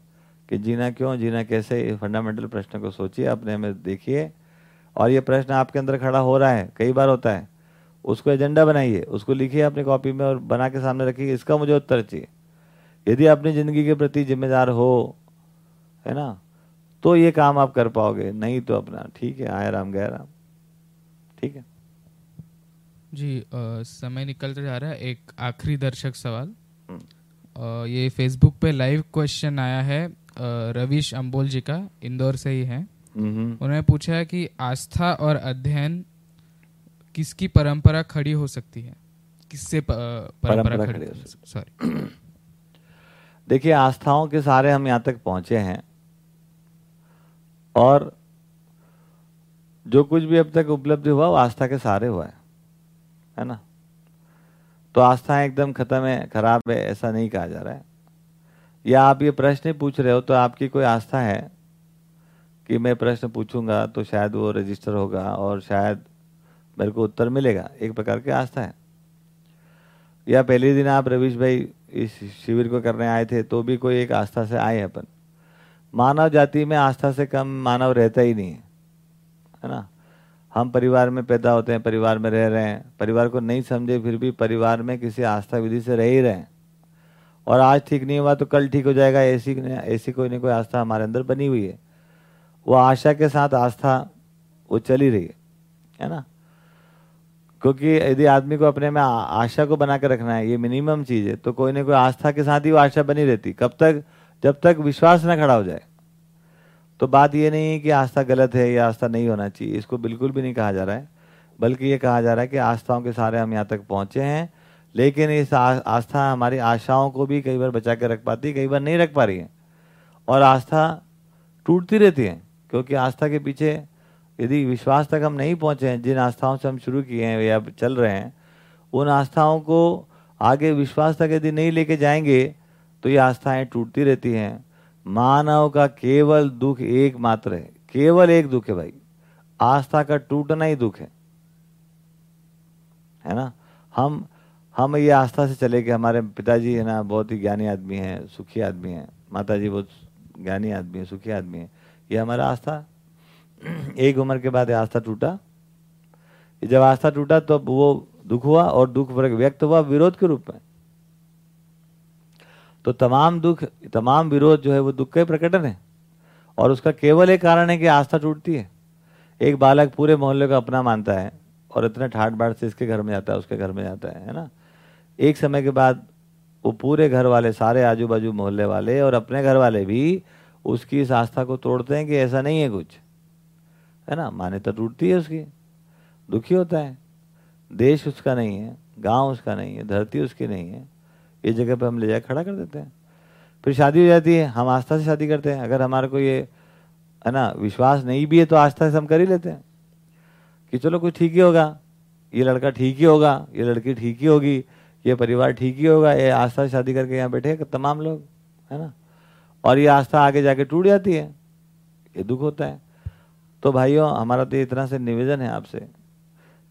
कि जीना क्यों जीना कैसे ये फंडामेंटल प्रश्न को सोचिए अपने में देखिए। और ये प्रश्न आपके अंदर खड़ा हो रहा है कई बार होता है। उसको एजेंडा बनाइए उसको लिखिए अपनी कॉपी में और बना के सामने रखिए इसका मुझे उत्तर चाहिए। यदि अपनी ज़िंदगी के प्रति जिम्मेदार हो है ना तो ये काम आप कर पाओगे नहीं तो अपना ठीक है आए राम गए राम ठीक है? जी आ, समय निकलते जा रहा है एक आखिरी दर्शक सवाल। आ, ये फेसबुक पे लाइव क्वेश्चन आया है रविश अम्बोल जी का इंदौर से ही है। उन्होंने पूछा है कि आस्था और अध्ययन किसकी परंपरा खड़ी हो सकती है? किससे परंपरा खड़ी हो सकती सॉरी देखिए आस्थाओं के सारे हम यहाँ तक पहुँचे हैं। और जो कुछ भी अब तक उपलब्ध हुआ वो आस्था के सारे हुआ है। है ना? तो आस्था एकदम खत्म है खराब है ऐसा नहीं कहा जा रहा है। या आप ये प्रश्न पूछ रहे हो तो आपकी कोई आस्था है कि मैं प्रश्न पूछूँगा तो शायद वो रजिस्टर होगा और शायद मेरे को उत्तर मिलेगा? एक प्रकार की आस्था है। या पहले दिन आप रवीश भाई इस शिविर को करने आए थे तो भी कोई एक आस्था से आए अपन। मानव जाति में आस्था से कम मानव रहता ही नहीं है है ना? हम परिवार में पैदा होते हैं, परिवार में रह रहे हैं, परिवार को नहीं समझे फिर भी परिवार में किसी आस्था विधि से रह ही रहे हैं। और आज ठीक नहीं हुआ तो कल ठीक हो जाएगा, ऐसी ऐसी कोई ना कोई आस्था हमारे अंदर बनी हुई है। वो आशा के साथ आस्था, वो चली रही है है ना? क्योंकि यदि आदमी को अपने में आशा को बना के रखना है, ये मिनिमम चीज़ है तो कोई ना कोई आस्था के साथ ही वो आशा बनी रहती। कब तक, जब तक विश्वास ना खड़ा हो जाए। तो बात ये नहीं है कि आस्था गलत है या आस्था नहीं होना चाहिए, इसको बिल्कुल भी नहीं कहा जा रहा है, बल्कि ये कहा जा रहा है कि आस्थाओं के सारे हम यहाँ तक पहुँचे हैं लेकिन इस आस्था हमारी आशाओं को भी कई बार बचा के रख पाती है, कई बार नहीं रख पा रही है। और आस्था टूटती रहती है, क्योंकि आस्था के पीछे यदि विश्वास तक हम नहीं पहुँचे हैं, जिन आस्थाओं से हम शुरू किए हैं या चल रहे हैं, उन आस्थाओं को आगे विश्वास तक यदि नहीं लेके जाएँगे तो ये आस्थाएँ टूटती रहती हैं। मानव का केवल दुख एक मात्र है। केवल एक दुख है भाई। आस्था का टूटना ही दुख है। है ना? हम हम ये आस्था से चले कि हमारे पिताजी है ना, बहुत ही ज्ञानी आदमी हैं, सुखी आदमी हैं। माता जी बहुत ज्ञानी आदमी है, सुखी आदमी है। ये हमारा आस्था। एक उम्र के बाद आस्था टूटा। जब आस्था टूटा तो वो दुख हुआ और दुख व्यक्त हुआ विरोध के रूप में। तो तमाम दुख, तमाम विरोध जो है, वो दुख का प्रकटन है। और उसका केवल एक कारण है कि आस्था टूटती है। एक बालक पूरे मोहल्ले का अपना मानता है और इतने ठाट बाट से इसके घर में जाता है, उसके घर में जाता है है ना? एक समय के बाद वो पूरे घर वाले, सारे आजू बाजू मोहल्ले वाले और अपने घर वाले भी उसकी इस आस्था को तोड़ते हैं कि ऐसा नहीं है कुछ। है ना? मान्यता टूटती है उसकी। दुखी होता है। देश उसका नहीं है, गाँव उसका नहीं है, धरती उसकी नहीं है। ये जगह पे हम ले जाकर खड़ा कर देते हैं। फिर शादी हो जाती है, हम आस्था से शादी करते हैं। अगर हमारे को ये, है ना, विश्वास नहीं भी है तो आस्था से हम कर ही लेते हैं। कि चलो कुछ ठीक ही होगा, ये लड़का ठीक ही होगा, ये लड़की ठीक ही होगी ये परिवार ठीक ही होगा? ये आस्था शादी करके यहाँ बैठे तमाम लोग, है ना? और ये आस्था आगे जाके टूट जाती है। ये दुख होता है। तो भाइयों, हमारा तो इतना से निवेदन है आपसे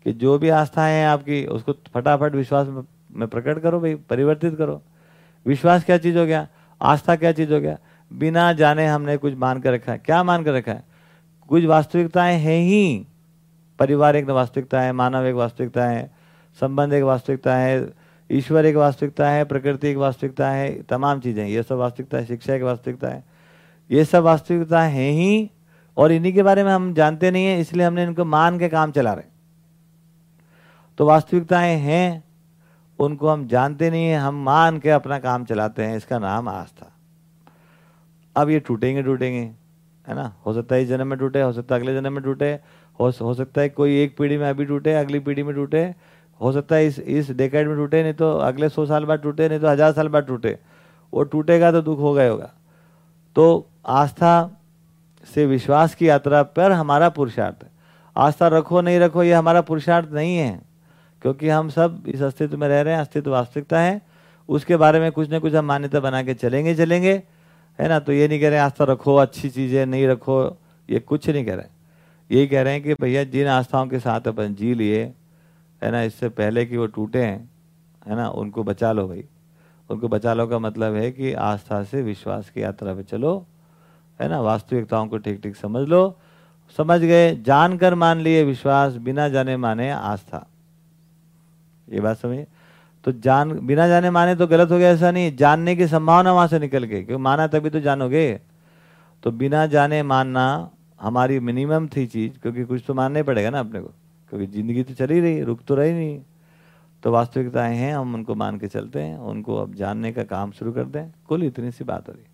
कि जो भी आस्थाएँ हैं आपकी, उसको फटाफट विश्वास में प्रकट करो भाई, परिवर्तित करो। विश्वास क्या चीज़ हो गया? आस्था क्या चीज़ हो गया? बिना जाने हमने कुछ मान कर रखा है। क्या मान कर रखा है? कुछ वास्तविकताएँ हैं ही। परिवार एक वास्तविकता है, मानव एक वास्तविकता है, संबंध एक वास्तविकता है ईश्वर एक वास्तविकता है प्रकृति एक वास्तविकता है तमाम चीज़ें ये सब वास्तविकता है शिक्षा एक वास्तविकता है। ये सब वास्तविकता है ही और इन्हीं के बारे में हम जानते नहीं है इसलिए हमने इनको मान के काम चला रहे तो वास्तविकताएँ हैं उनको हम जानते नहीं है हम मान के अपना काम चलाते हैं इसका नाम आस्था। अब ये टूटेंगे टूटेंगे है ना? हो सकता है इस जन्म में टूटे हो सकता है अगले जन्म में टूटे हो, हो सकता है कोई एक पीढ़ी में अभी टूटे अगली पीढ़ी में टूटे हो सकता है इस इस डेकेड में टूटे, नहीं तो अगले सौ साल बाद टूटे, नहीं तो हज़ार साल बाद टूटे। वो टूटेगा तो दुख होगा होगा। तो आस्था से विश्वास की यात्रा पर हमारा पुरुषार्थ आस्था रखो, नहीं रखो, ये हमारा पुरुषार्थ नहीं है। क्योंकि हम सब इस अस्तित्व में रह रहे हैं, अस्तित्व वास्तविकता है। उसके बारे में कुछ ना कुछ हम मान्यता बना के चलेंगे चलेंगे। है ना? तो ये नहीं कह रहे आस्था रखो, अच्छी चीज़ें नहीं रखो, ये कुछ नहीं कह रहे यही कह रहे हैं कि भैया, जिन आस्थाओं के साथ अपन जी लिए है ना, इससे पहले कि वो टूटे हैं, है ना, उनको बचा लो भाई। उनको बचा लो का मतलब है कि आस्था से विश्वास की यात्रा पे चलो, है ना, वास्तविकताओं को ठीक ठीक समझ लो। समझ गए, जानकर मान लिए विश्वास, बिना जाने माने आस्था। ये बात समझिए। तो जान, बिना जाने माने तो गलत हो गया, ऐसा नहीं। जानने की संभावना वहाँ से निकल गई, क्योंकि माना तभी तो जानोगे। तो बिना जाने मानना हमारी मिनिमम थी चीज़, क्योंकि कुछ तो मानना ही पड़ेगा ना अपने को। क्योंकि ज़िंदगी तो चली रही रुक तो रही नहीं। तो वास्तविकताएँ हैं, हम उनको मान के चलते हैं, उनको अब जानने का काम शुरू कर दें। कुल इतनी सी बात हो रही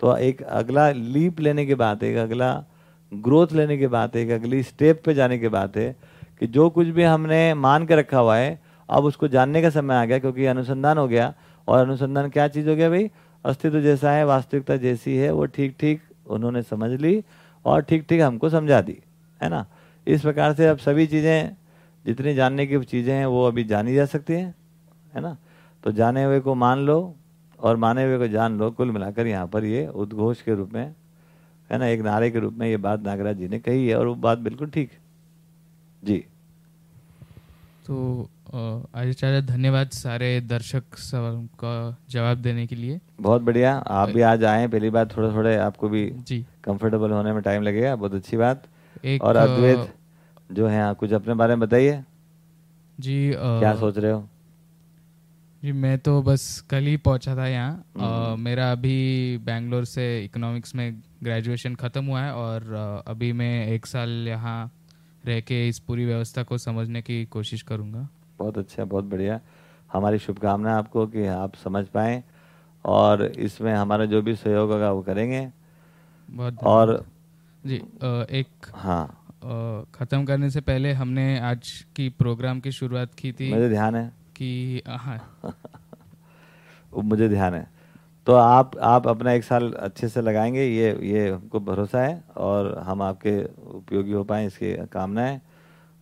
तो एक अगला लीप लेने के बाद एक अगला ग्रोथ लेने के बाद एक अगली स्टेप पे जाने के बाद है कि जो कुछ भी हमने मान के रखा हुआ है, अब उसको जानने का समय आ गया क्योंकि अनुसंधान हो गया। और अनुसंधान क्या चीज़ हो गया भाई? अस्तित्व जैसा है, वास्तविकता जैसी है, वो ठीक ठीक उन्होंने समझ ली और ठीक ठीक हमको समझा दी, है ना? इस प्रकार से अब सभी चीज़ें जितनी जानने की चीज़ें हैं वो अभी जानी जा सकती हैं है ना? तो जाने हुए को मान लो और माने हुए को जान लो। कुल मिलाकर यहाँ पर ये उद्घोष के रूप में है ना? एक नारे के रूप में ये बात नागराज जी ने कही है और वो बात बिल्कुल ठीक जी। तो आचार्य धन्यवाद सारे दर्शक सवाल का जवाब देने के लिए। बहुत बढ़िया। आप भी आज आए पहली बार थोड़े थोड़े आपको भी जी। कंफर्टेबल होने में टाइम लगेगा बहुत अच्छी बात। एक और अद्वैत जो है कुछ अपने बारे में बताइए। जी आ, क्या सोच रहे हो? जी मैं तो बस कल ही पहुँचा था यहाँ। मेरा अभी बैंगलोर से इकोनॉमिक्स में ग्रेजुएशन ख़त्म हुआ है और अ, अभी मैं एक साल यहाँ रह के इस पूरी व्यवस्था को समझने की कोशिश करूँगा। बहुत अच्छा बहुत बढ़िया। हमारी शुभकामना आपको कि आप समझ पाएँ और इसमें हमारा जो भी सहयोग होगा वो करेंगे। बहुत और जी एक हाँ। ख़त्म करने से पहले हमने आज की प्रोग्राम की शुरुआत की थी मुझे ध्यान है। कि हाँ। मुझे ध्यान है। तो आप आप अपना एक साल अच्छे से लगाएँगे ये ये हमको भरोसा है और हम आपके उपयोगी हो पाएँ इसकी कामना है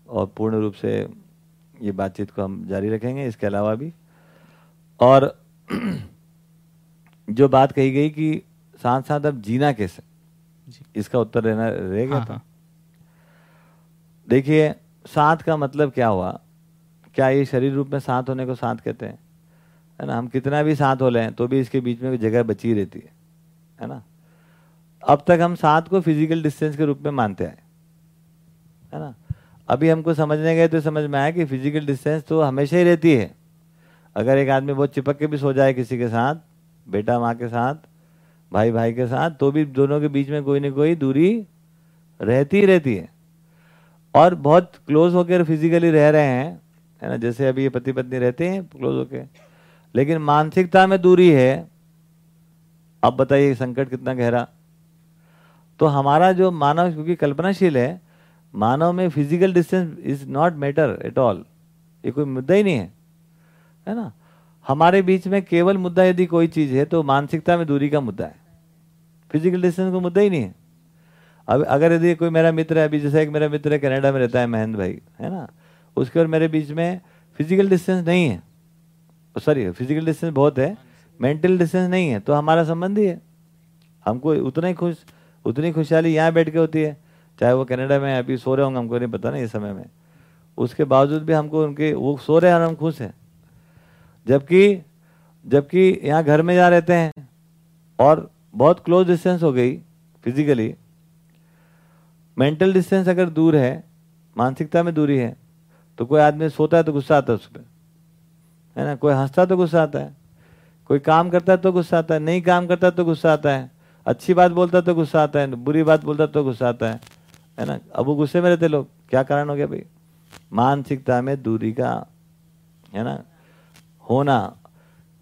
और पूर्ण रूप से ये बातचीत को हम जारी रखेंगे इसके अलावा भी। और जो बात कही गई कि साथ साथ अब जीना कैसे? जी। इसका उत्तर रहना रहेगा हाँ था हाँ। देखिए साथ का मतलब क्या हुआ? क्या ये शरीर रूप में साथ होने को साथ कहते हैं? है ना, हम कितना भी साथ हो लें तो भी इसके बीच में जगह बची रहती है। है ना? अब तक हम साथ को फ़िज़िकल डिस्टेंस के रूप में मानते आए। है ना? अभी हमको समझने गए तो समझ में आया कि फ़िज़िकल डिस्टेंस तो हमेशा ही रहती है। अगर एक आदमी बहुत चिपक के भी सो जाए किसी के साथ, बेटा माँ के साथ भाई भाई के साथ तो भी दोनों के बीच में कोई ना कोई दूरी रहती ही रहती है। और बहुत क्लोज होकर फिजिकली रह रहे हैं, है ना? जैसे अभी ये पति पत्नी रहते हैं क्लोज होकर लेकिन मानसिकता में दूरी है। अब बताइए, संकट कितना गहरा। तो हमारा जो मानव, क्योंकि कल्पनाशील है, मानव में physical distance is not matter at all ये कोई मुद्दा ही नहीं है है ना? हमारे बीच में केवल मुद्दा यदि कोई चीज़ है तो मानसिकता में दूरी का मुद्दा है। फ़िज़िकल डिस्टेंस का मुद्दा ही नहीं है। अब अगर यदि कोई मेरा मित्र है, अभी जैसे एक मेरा मित्र है, कनाडा में रहता है, महेंद्र भाई, है ना? उसके और मेरे बीच में फ़िज़िकल डिस्टेंस नहीं है। सॉरी फ़िज़िकल डिस्टेंस बहुत है मेंटल डिस्टेंस नहीं है तो हमारा संबंध ही है। हमको उतना ही खुश, उतनी खुशहाली यहाँ बैठ के होती है। चाहे वो कनाडा में अभी सो रहे होंगे, हमको नहीं पता ना इस समय में। उसके बावजूद भी हमको उनके, वो सो रहे हैं और हम खुश हैं। जबकि जबकि यहाँ घर में जा रहते हैं और बहुत क्लोज डिस्टेंस हो गई फिजिकली मेंटल डिस्टेंस अगर दूर है, मानसिकता में दूरी है तो कोई आदमी सोता है तो गुस्सा आता है उस पर है ना? कोई हंसता तो गुस्सा आता है। कोई काम करता है तो गुस्सा आता है। नहीं काम करता तो गुस्सा आता है। अच्छी बात बोलता तो गुस्सा आता है। बुरी बात बोलता तो गुस्सा आता है। है ना? अब वो गुस्से में रहते लोग। क्या कारण हो गया भाई? मानसिकता में दूरी का, है ना? होना।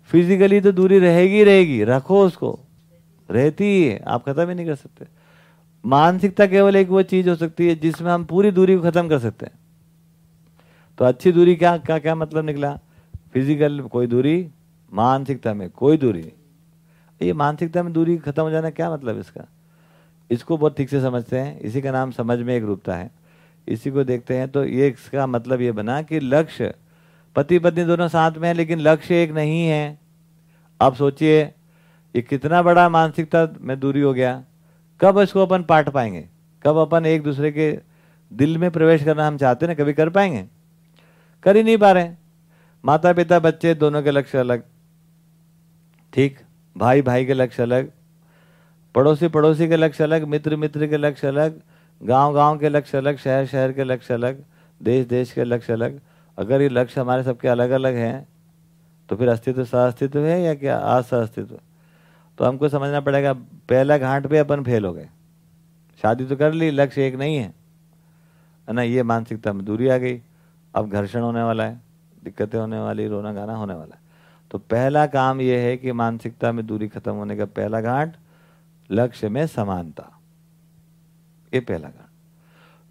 फिजिकली तो दूरी रहेगी रहेगी। रखो उसको। रहती ही। आप खत्म ही नहीं कर सकते। मानसिकता केवल एक वो चीज़ हो सकती है जिसमें हम पूरी दूरी को खत्म कर सकते हैं। तो अच्छी दूरी क्या क्या क्या मतलब निकला? फ़िज़िकल कोई दूरी, मानसिकता में कोई दूरी। ये मानसिकता में दूरी खत्म हो जाना क्या मतलब इसका? इसको बहुत ठीक से समझते हैं। इसी का नाम समझ में एक रूपता है। इसी को देखते हैं तो ये इसका मतलब ये बना कि लक्ष्य, पति पत्नी दोनों साथ में है, लेकिन लक्ष्य एक नहीं है। आप सोचिए, ये कितना बड़ा मानसिकता में दूरी हो गया। कब इसको अपन पाट पाएँगे? कब अपन एक दूसरे के दिल में प्रवेश करना हम चाहते ना, कभी कर पाएँगे? कर ही नहीं पा रहे माता पिता बच्चे दोनों के लक्ष्य अलग। ठीक? भाई भाई के लक्ष्य अलग। पड़ोसी पड़ोसी के लक्ष्य अलग। मित्र मित्र के लक्ष्य अलग। गाँव गाँव के लक्ष्य अलग। शहर शहर के लक्ष्य अलग। देश देश के लक्ष्य अलग। अगर ये लक्ष्य हमारे सबके अलग अलग हैं तो फिर अस्तित्व सहअस्तित्व है या क्या? असहअस्तित्व तो हमको समझना पड़ेगा, पहला घाट पे अपन फेल हो गए। शादी तो कर ली, लक्ष्य एक नहीं है। ना, ये मानसिकता में दूरी आ गई। अब घर्षण होने वाला है, दिक्कतें होने वाली रोना गाना होने वाला है। तो पहला काम यह है कि मानसिकता में दूरी खत्म होने का पहला घाट, लक्ष्य में समानता। ये पहला घाट।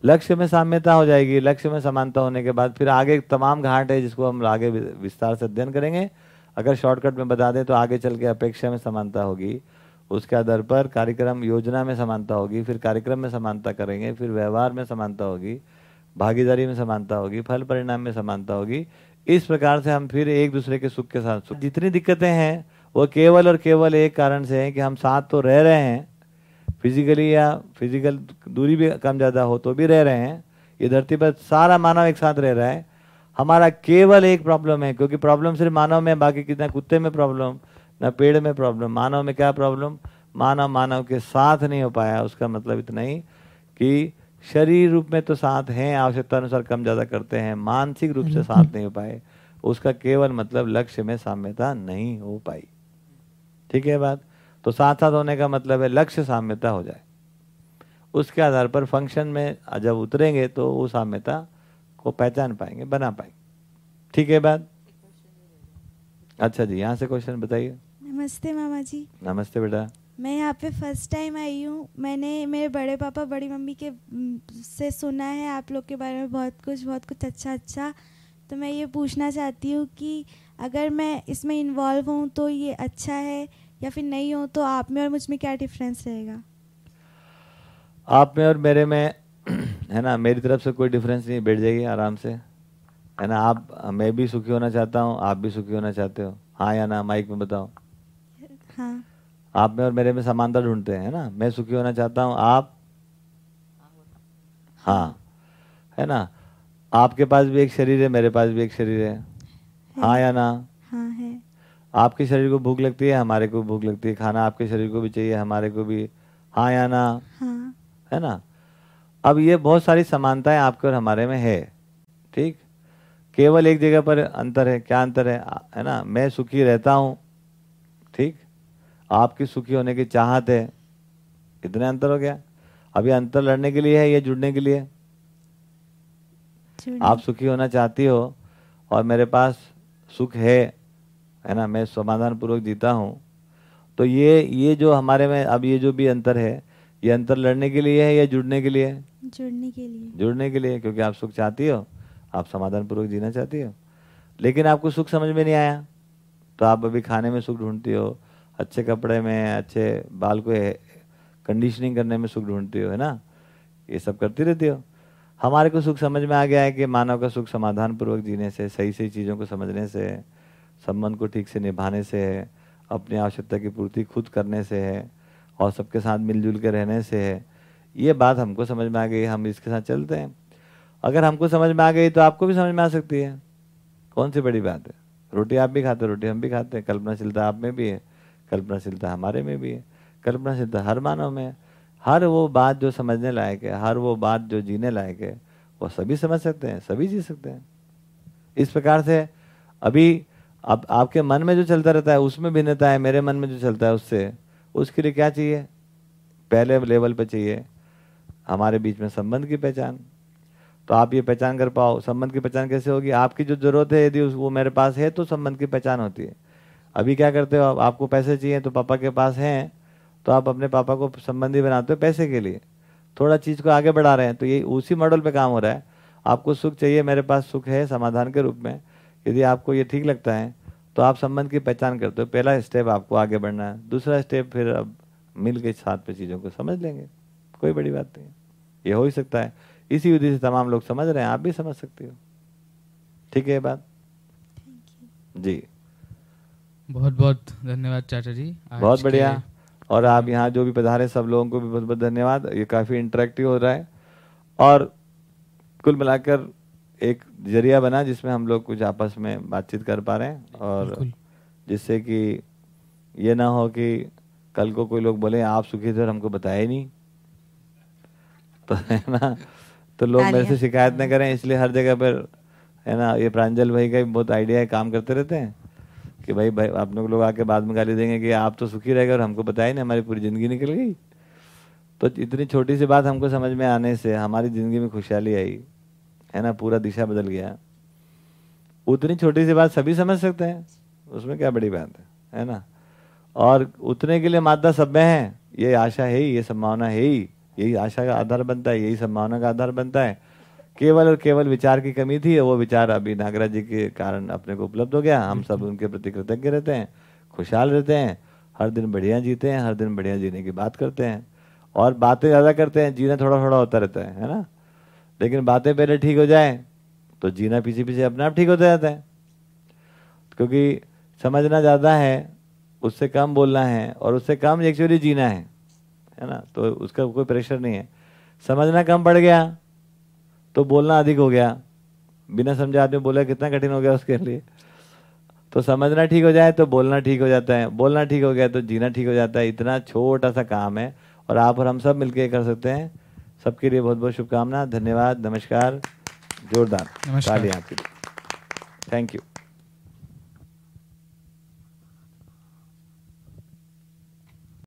लक्ष्य में साम्यता हो जाएगी। लक्ष्य में समानता होने के बाद फिर आगे तमाम घाट है जिसको हम आगे विस्तार से अध्ययन करेंगे। अगर शॉर्टकट में बता दें तो आगे चल के अपेक्षा में समानता होगी। उसके आधार पर कार्यक्रम योजना में समानता होगी, फिर कार्यक्रम में समानता करेंगे, फिर व्यवहार में समानता होगी, भागीदारी में समानता होगी, फल परिणाम में समानता होगी। इस प्रकार से हम फिर एक दूसरे के सुख के साथ सुख जितनी दिक्कतें हैं, वो केवल और केवल एक कारण से हैं कि हम साथ तो रह रहे हैं। फिजिकली या फ़िज़िकल दूरी भी कम ज़्यादा हो तो भी रह रहे हैं। ये धरती पर सारा मानव एक साथ रह रहा है। हमारा केवल एक प्रॉब्लम है क्योंकि प्रॉब्लम सिर्फ़ मानव में बाकी कितना कुत्ते में प्रॉब्लम न पेड़ में प्रॉब्लम मानव में क्या प्रॉब्लम मानव मानव के साथ नहीं हो पाया उसका मतलब इतना ही कि शरीर रूप में तो साथ हैं आवश्यकता अनुसार कम ज़्यादा करते हैं मानसिक रूप से साथ नहीं हो पाए उसका केवल मतलब लक्ष्य में साम्यता नहीं हो पाई। ठीक है बात? तो साथ साथ होने का मतलब है लक्ष्य साम्यता हो जाए। उसके आधार पर फ़ंक्शन में जब उतरेंगे तो वो साम्यता को पहचान पाएँगे बना पाएँगे। ठीक है बात? अच्छा जी यहाँ से क्वेश्चन बताइए। नमस्ते मामा जी। नमस्ते बेटा। मैं यहाँ पे फ़र्स्ट टाइम आई हूँ। मैंने मेरे बड़े पापा बड़ी मम्मी के से सुना है आप लोग के बारे में बहुत कुछ बहुत कुछ अच्छा अच्छा तो मैं ये पूछना चाहती हूँ कि अगर मैं इसमें इन्वॉल्व हूँ तो ये अच्छा है या फिर नहीं हो तो आप में और मुझमें क्या डिफरेंस रहेगा? आप में और मेरे में है ना मेरी तरफ़ से कोई डिफरेंस नहीं बैठ जाइए आराम से। है ना आप मैं भी सुखी होना चाहता हूँ आप भी सुखी होना चाहते हो। हाँ या ना माइक में बताओ। हाँ। आप में और मेरे में समानता ढूंढते हैं ना? मैं सुखी होना चाहता हूँ आप? हाँ। है ना? आपके पास भी एक शरीर है मेरे पास भी एक शरीर है। हाँ। या ना? हाँ है। आपके शरीर को भूख लगती है हमारे को भूख लगती है। खाना आपके शरीर को भी चाहिए हमारे को भी। हाँ या ना? हाँ। है ना? अब ये बहुत सारी समानताएँ आपके और हमारे में है ठीक? केवल एक जगह पर अंतर है क्या अंतर है? है ना? मैं सुखी रहता हूँ ठीक? आपकी सुखी होने की चाहत है। इतने अंतर हो गया। अब ये अंतर लड़ने के लिए है या जुड़ने के लिए? आप सुखी होना चाहती हो और मेरे पास सुख है है ना? मैं समाधान पूर्वक जीता हूँ। तो ये ये जो हमारे में अब ये जो भी अंतर है ये अंतर लड़ने के लिए है या जुड़ने के लिए? है जुड़ने के लिए। जुड़ने के लिए, क्योंकि आप सुख चाहती हो, आप समाधान पूर्वक जीना चाहती हो। लेकिन आपको सुख समझ में नहीं आया तो आप अभी खाने में सुख ढूंढती हो, अच्छे कपड़े में, अच्छे बाल को कंडीशनिंग करने में सुख ढूंढती हो, है ना? ये सब करती रहती हो। हमारे को सुख समझ में आ गया है कि मानव का सुख समाधान पूर्वक जीने से सही सही चीज़ों को समझने से, संबंध को ठीक से निभाने से है अपनी आवश्यकता की पूर्ति खुद करने से है और सबके साथ मिलजुल के रहने से है ये बात हमको समझ में आ गई, हम इसके साथ चलते हैं। अगर हमको समझ में आ गई तो आपको भी समझ में आ सकती है। कौन सी बड़ी बात है? रोटी आप भी खाते रोटी हम भी खाते हैं। कल्पनाशीलता आप में भी है, कल्पनाशीलता हमारे में भी है। कल्पनाशीलता हर मानव में है। हर वो बात जो समझने लायक है, हर वो बात जो जीने लायक है, वो सभी समझ सकते हैं, सभी जी सकते हैं। इस प्रकार से अभी अब आपके मन में जो चलता रहता है, उसमें भिन्नता है, मेरे मन में जो चलता है उससे, उसके लिए क्या चाहिए? पहले लेवल पर चाहिए। हमारे बीच में संबंध की पहचान। तो आप ये पहचान कर पाओ, संबंध की पहचान कैसे होगी? आपकी जो ज़रूरत है, यदि वो मेरे पास है तो संबंध की पहचान होती है। अभी क्या करते हो आप? आपको पैसे चाहिए तो पापा के पास हैं तो आप अपने पापा को संबंधी बनाते हो पैसे के लिए। थोड़ा चीज़ को आगे बढ़ा रहे हैं तो ये उसी मॉडल पे काम हो रहा है। आपको सुख चाहिए, मेरे पास सुख है, समाधान के रूप में। यदि आपको ये ठीक लगता है तो आप संबंध की पहचान करते हो। पहला स्टेप आपको आगे बढ़ना है। दूसरा स्टेप फिर अब मिल के साथ पे चीज़ों को समझ लेंगे। कोई बड़ी बात नहीं है। ये हो ही सकता है। इसी विधि से तमाम लोग समझ रहे हैं आप भी समझ सकते हो। ठीक है ये बात? जी। बहुत बहुत धन्यवाद चाचा जी। बहुत बढ़िया। और आप यहाँ जो भी पधारे सब लोगों को भी बहुत बहुत धन्यवाद। ये काफ़ी इंटरेक्टिव हो रहा है। और कुल मिलाकर एक ज़रिया बना जिसमें हम लोग कुछ आपस में बातचीत कर पा रहे हैं। और जिससे कि ये ना हो कि कल को कोई लोग बोले आप सुखी थे और हमको बताया ही नहीं। तो है ना? तो लोग मेरे से शिकायत न करें इसलिए हर जगह पर है ना ये प्रांजल भाई का भी बहुत आइडिया है काम करते रहते हैं कि भाई भाई आप लोग लोग आके बाद में गाली देंगे कि आप तो सुखी रह गए और हमको बताया नहीं हमारी पूरी ज़िंदगी निकल गई। तो इतनी छोटी सी बात हमको समझ में आने से हमारी ज़िंदगी में खुशहाली आई है ना पूरा दिशा बदल गया। उतनी छोटी सी बात सभी समझ सकते हैं उसमें क्या बड़ी बात है है ना? और उतने के लिए मादा सब में है ये आशा है ही ये संभावना है ही। यही आशा का आधार बनता है यही संभावना का आधार बनता है। केवल और केवल विचार की कमी थी वो विचार अभी नागराज जी के कारण अपने को उपलब्ध हो गया। हम सब उनके प्रति कृतज्ञ रहते हैं खुशहाल रहते हैं हर दिन बढ़िया जीते हैं हर दिन बढ़िया जीने की बात करते हैं। और बातें ज़्यादा करते हैं जीना थोड़ा थोड़ा होता रहता है है ना? लेकिन बातें पहले ठीक हो जाए तो जीना पीछे पीछे अपने आप ठीक होता जाता है। क्योंकि समझना ज़्यादा है उससे कम बोलना है और उससे कम एक्चुअली जीना है। है ना? तो उसका कोई प्रेशर नहीं है। समझना कम पड़ गया तो बोलना अधिक हो गया। बिना समझे आदमी बोला कितना कठिन हो गया उसके लिए। तो समझना ठीक हो जाए तो बोलना ठीक हो जाता है। बोलना ठीक हो गया तो जीना ठीक हो जाता है। इतना छोटा सा काम है और आप और हम सब मिलकर कर सकते हैं। सबके लिए बहुत बहुत शुभकामना धन्यवाद नमस्कार जोरदार। आपके लिए। Thank you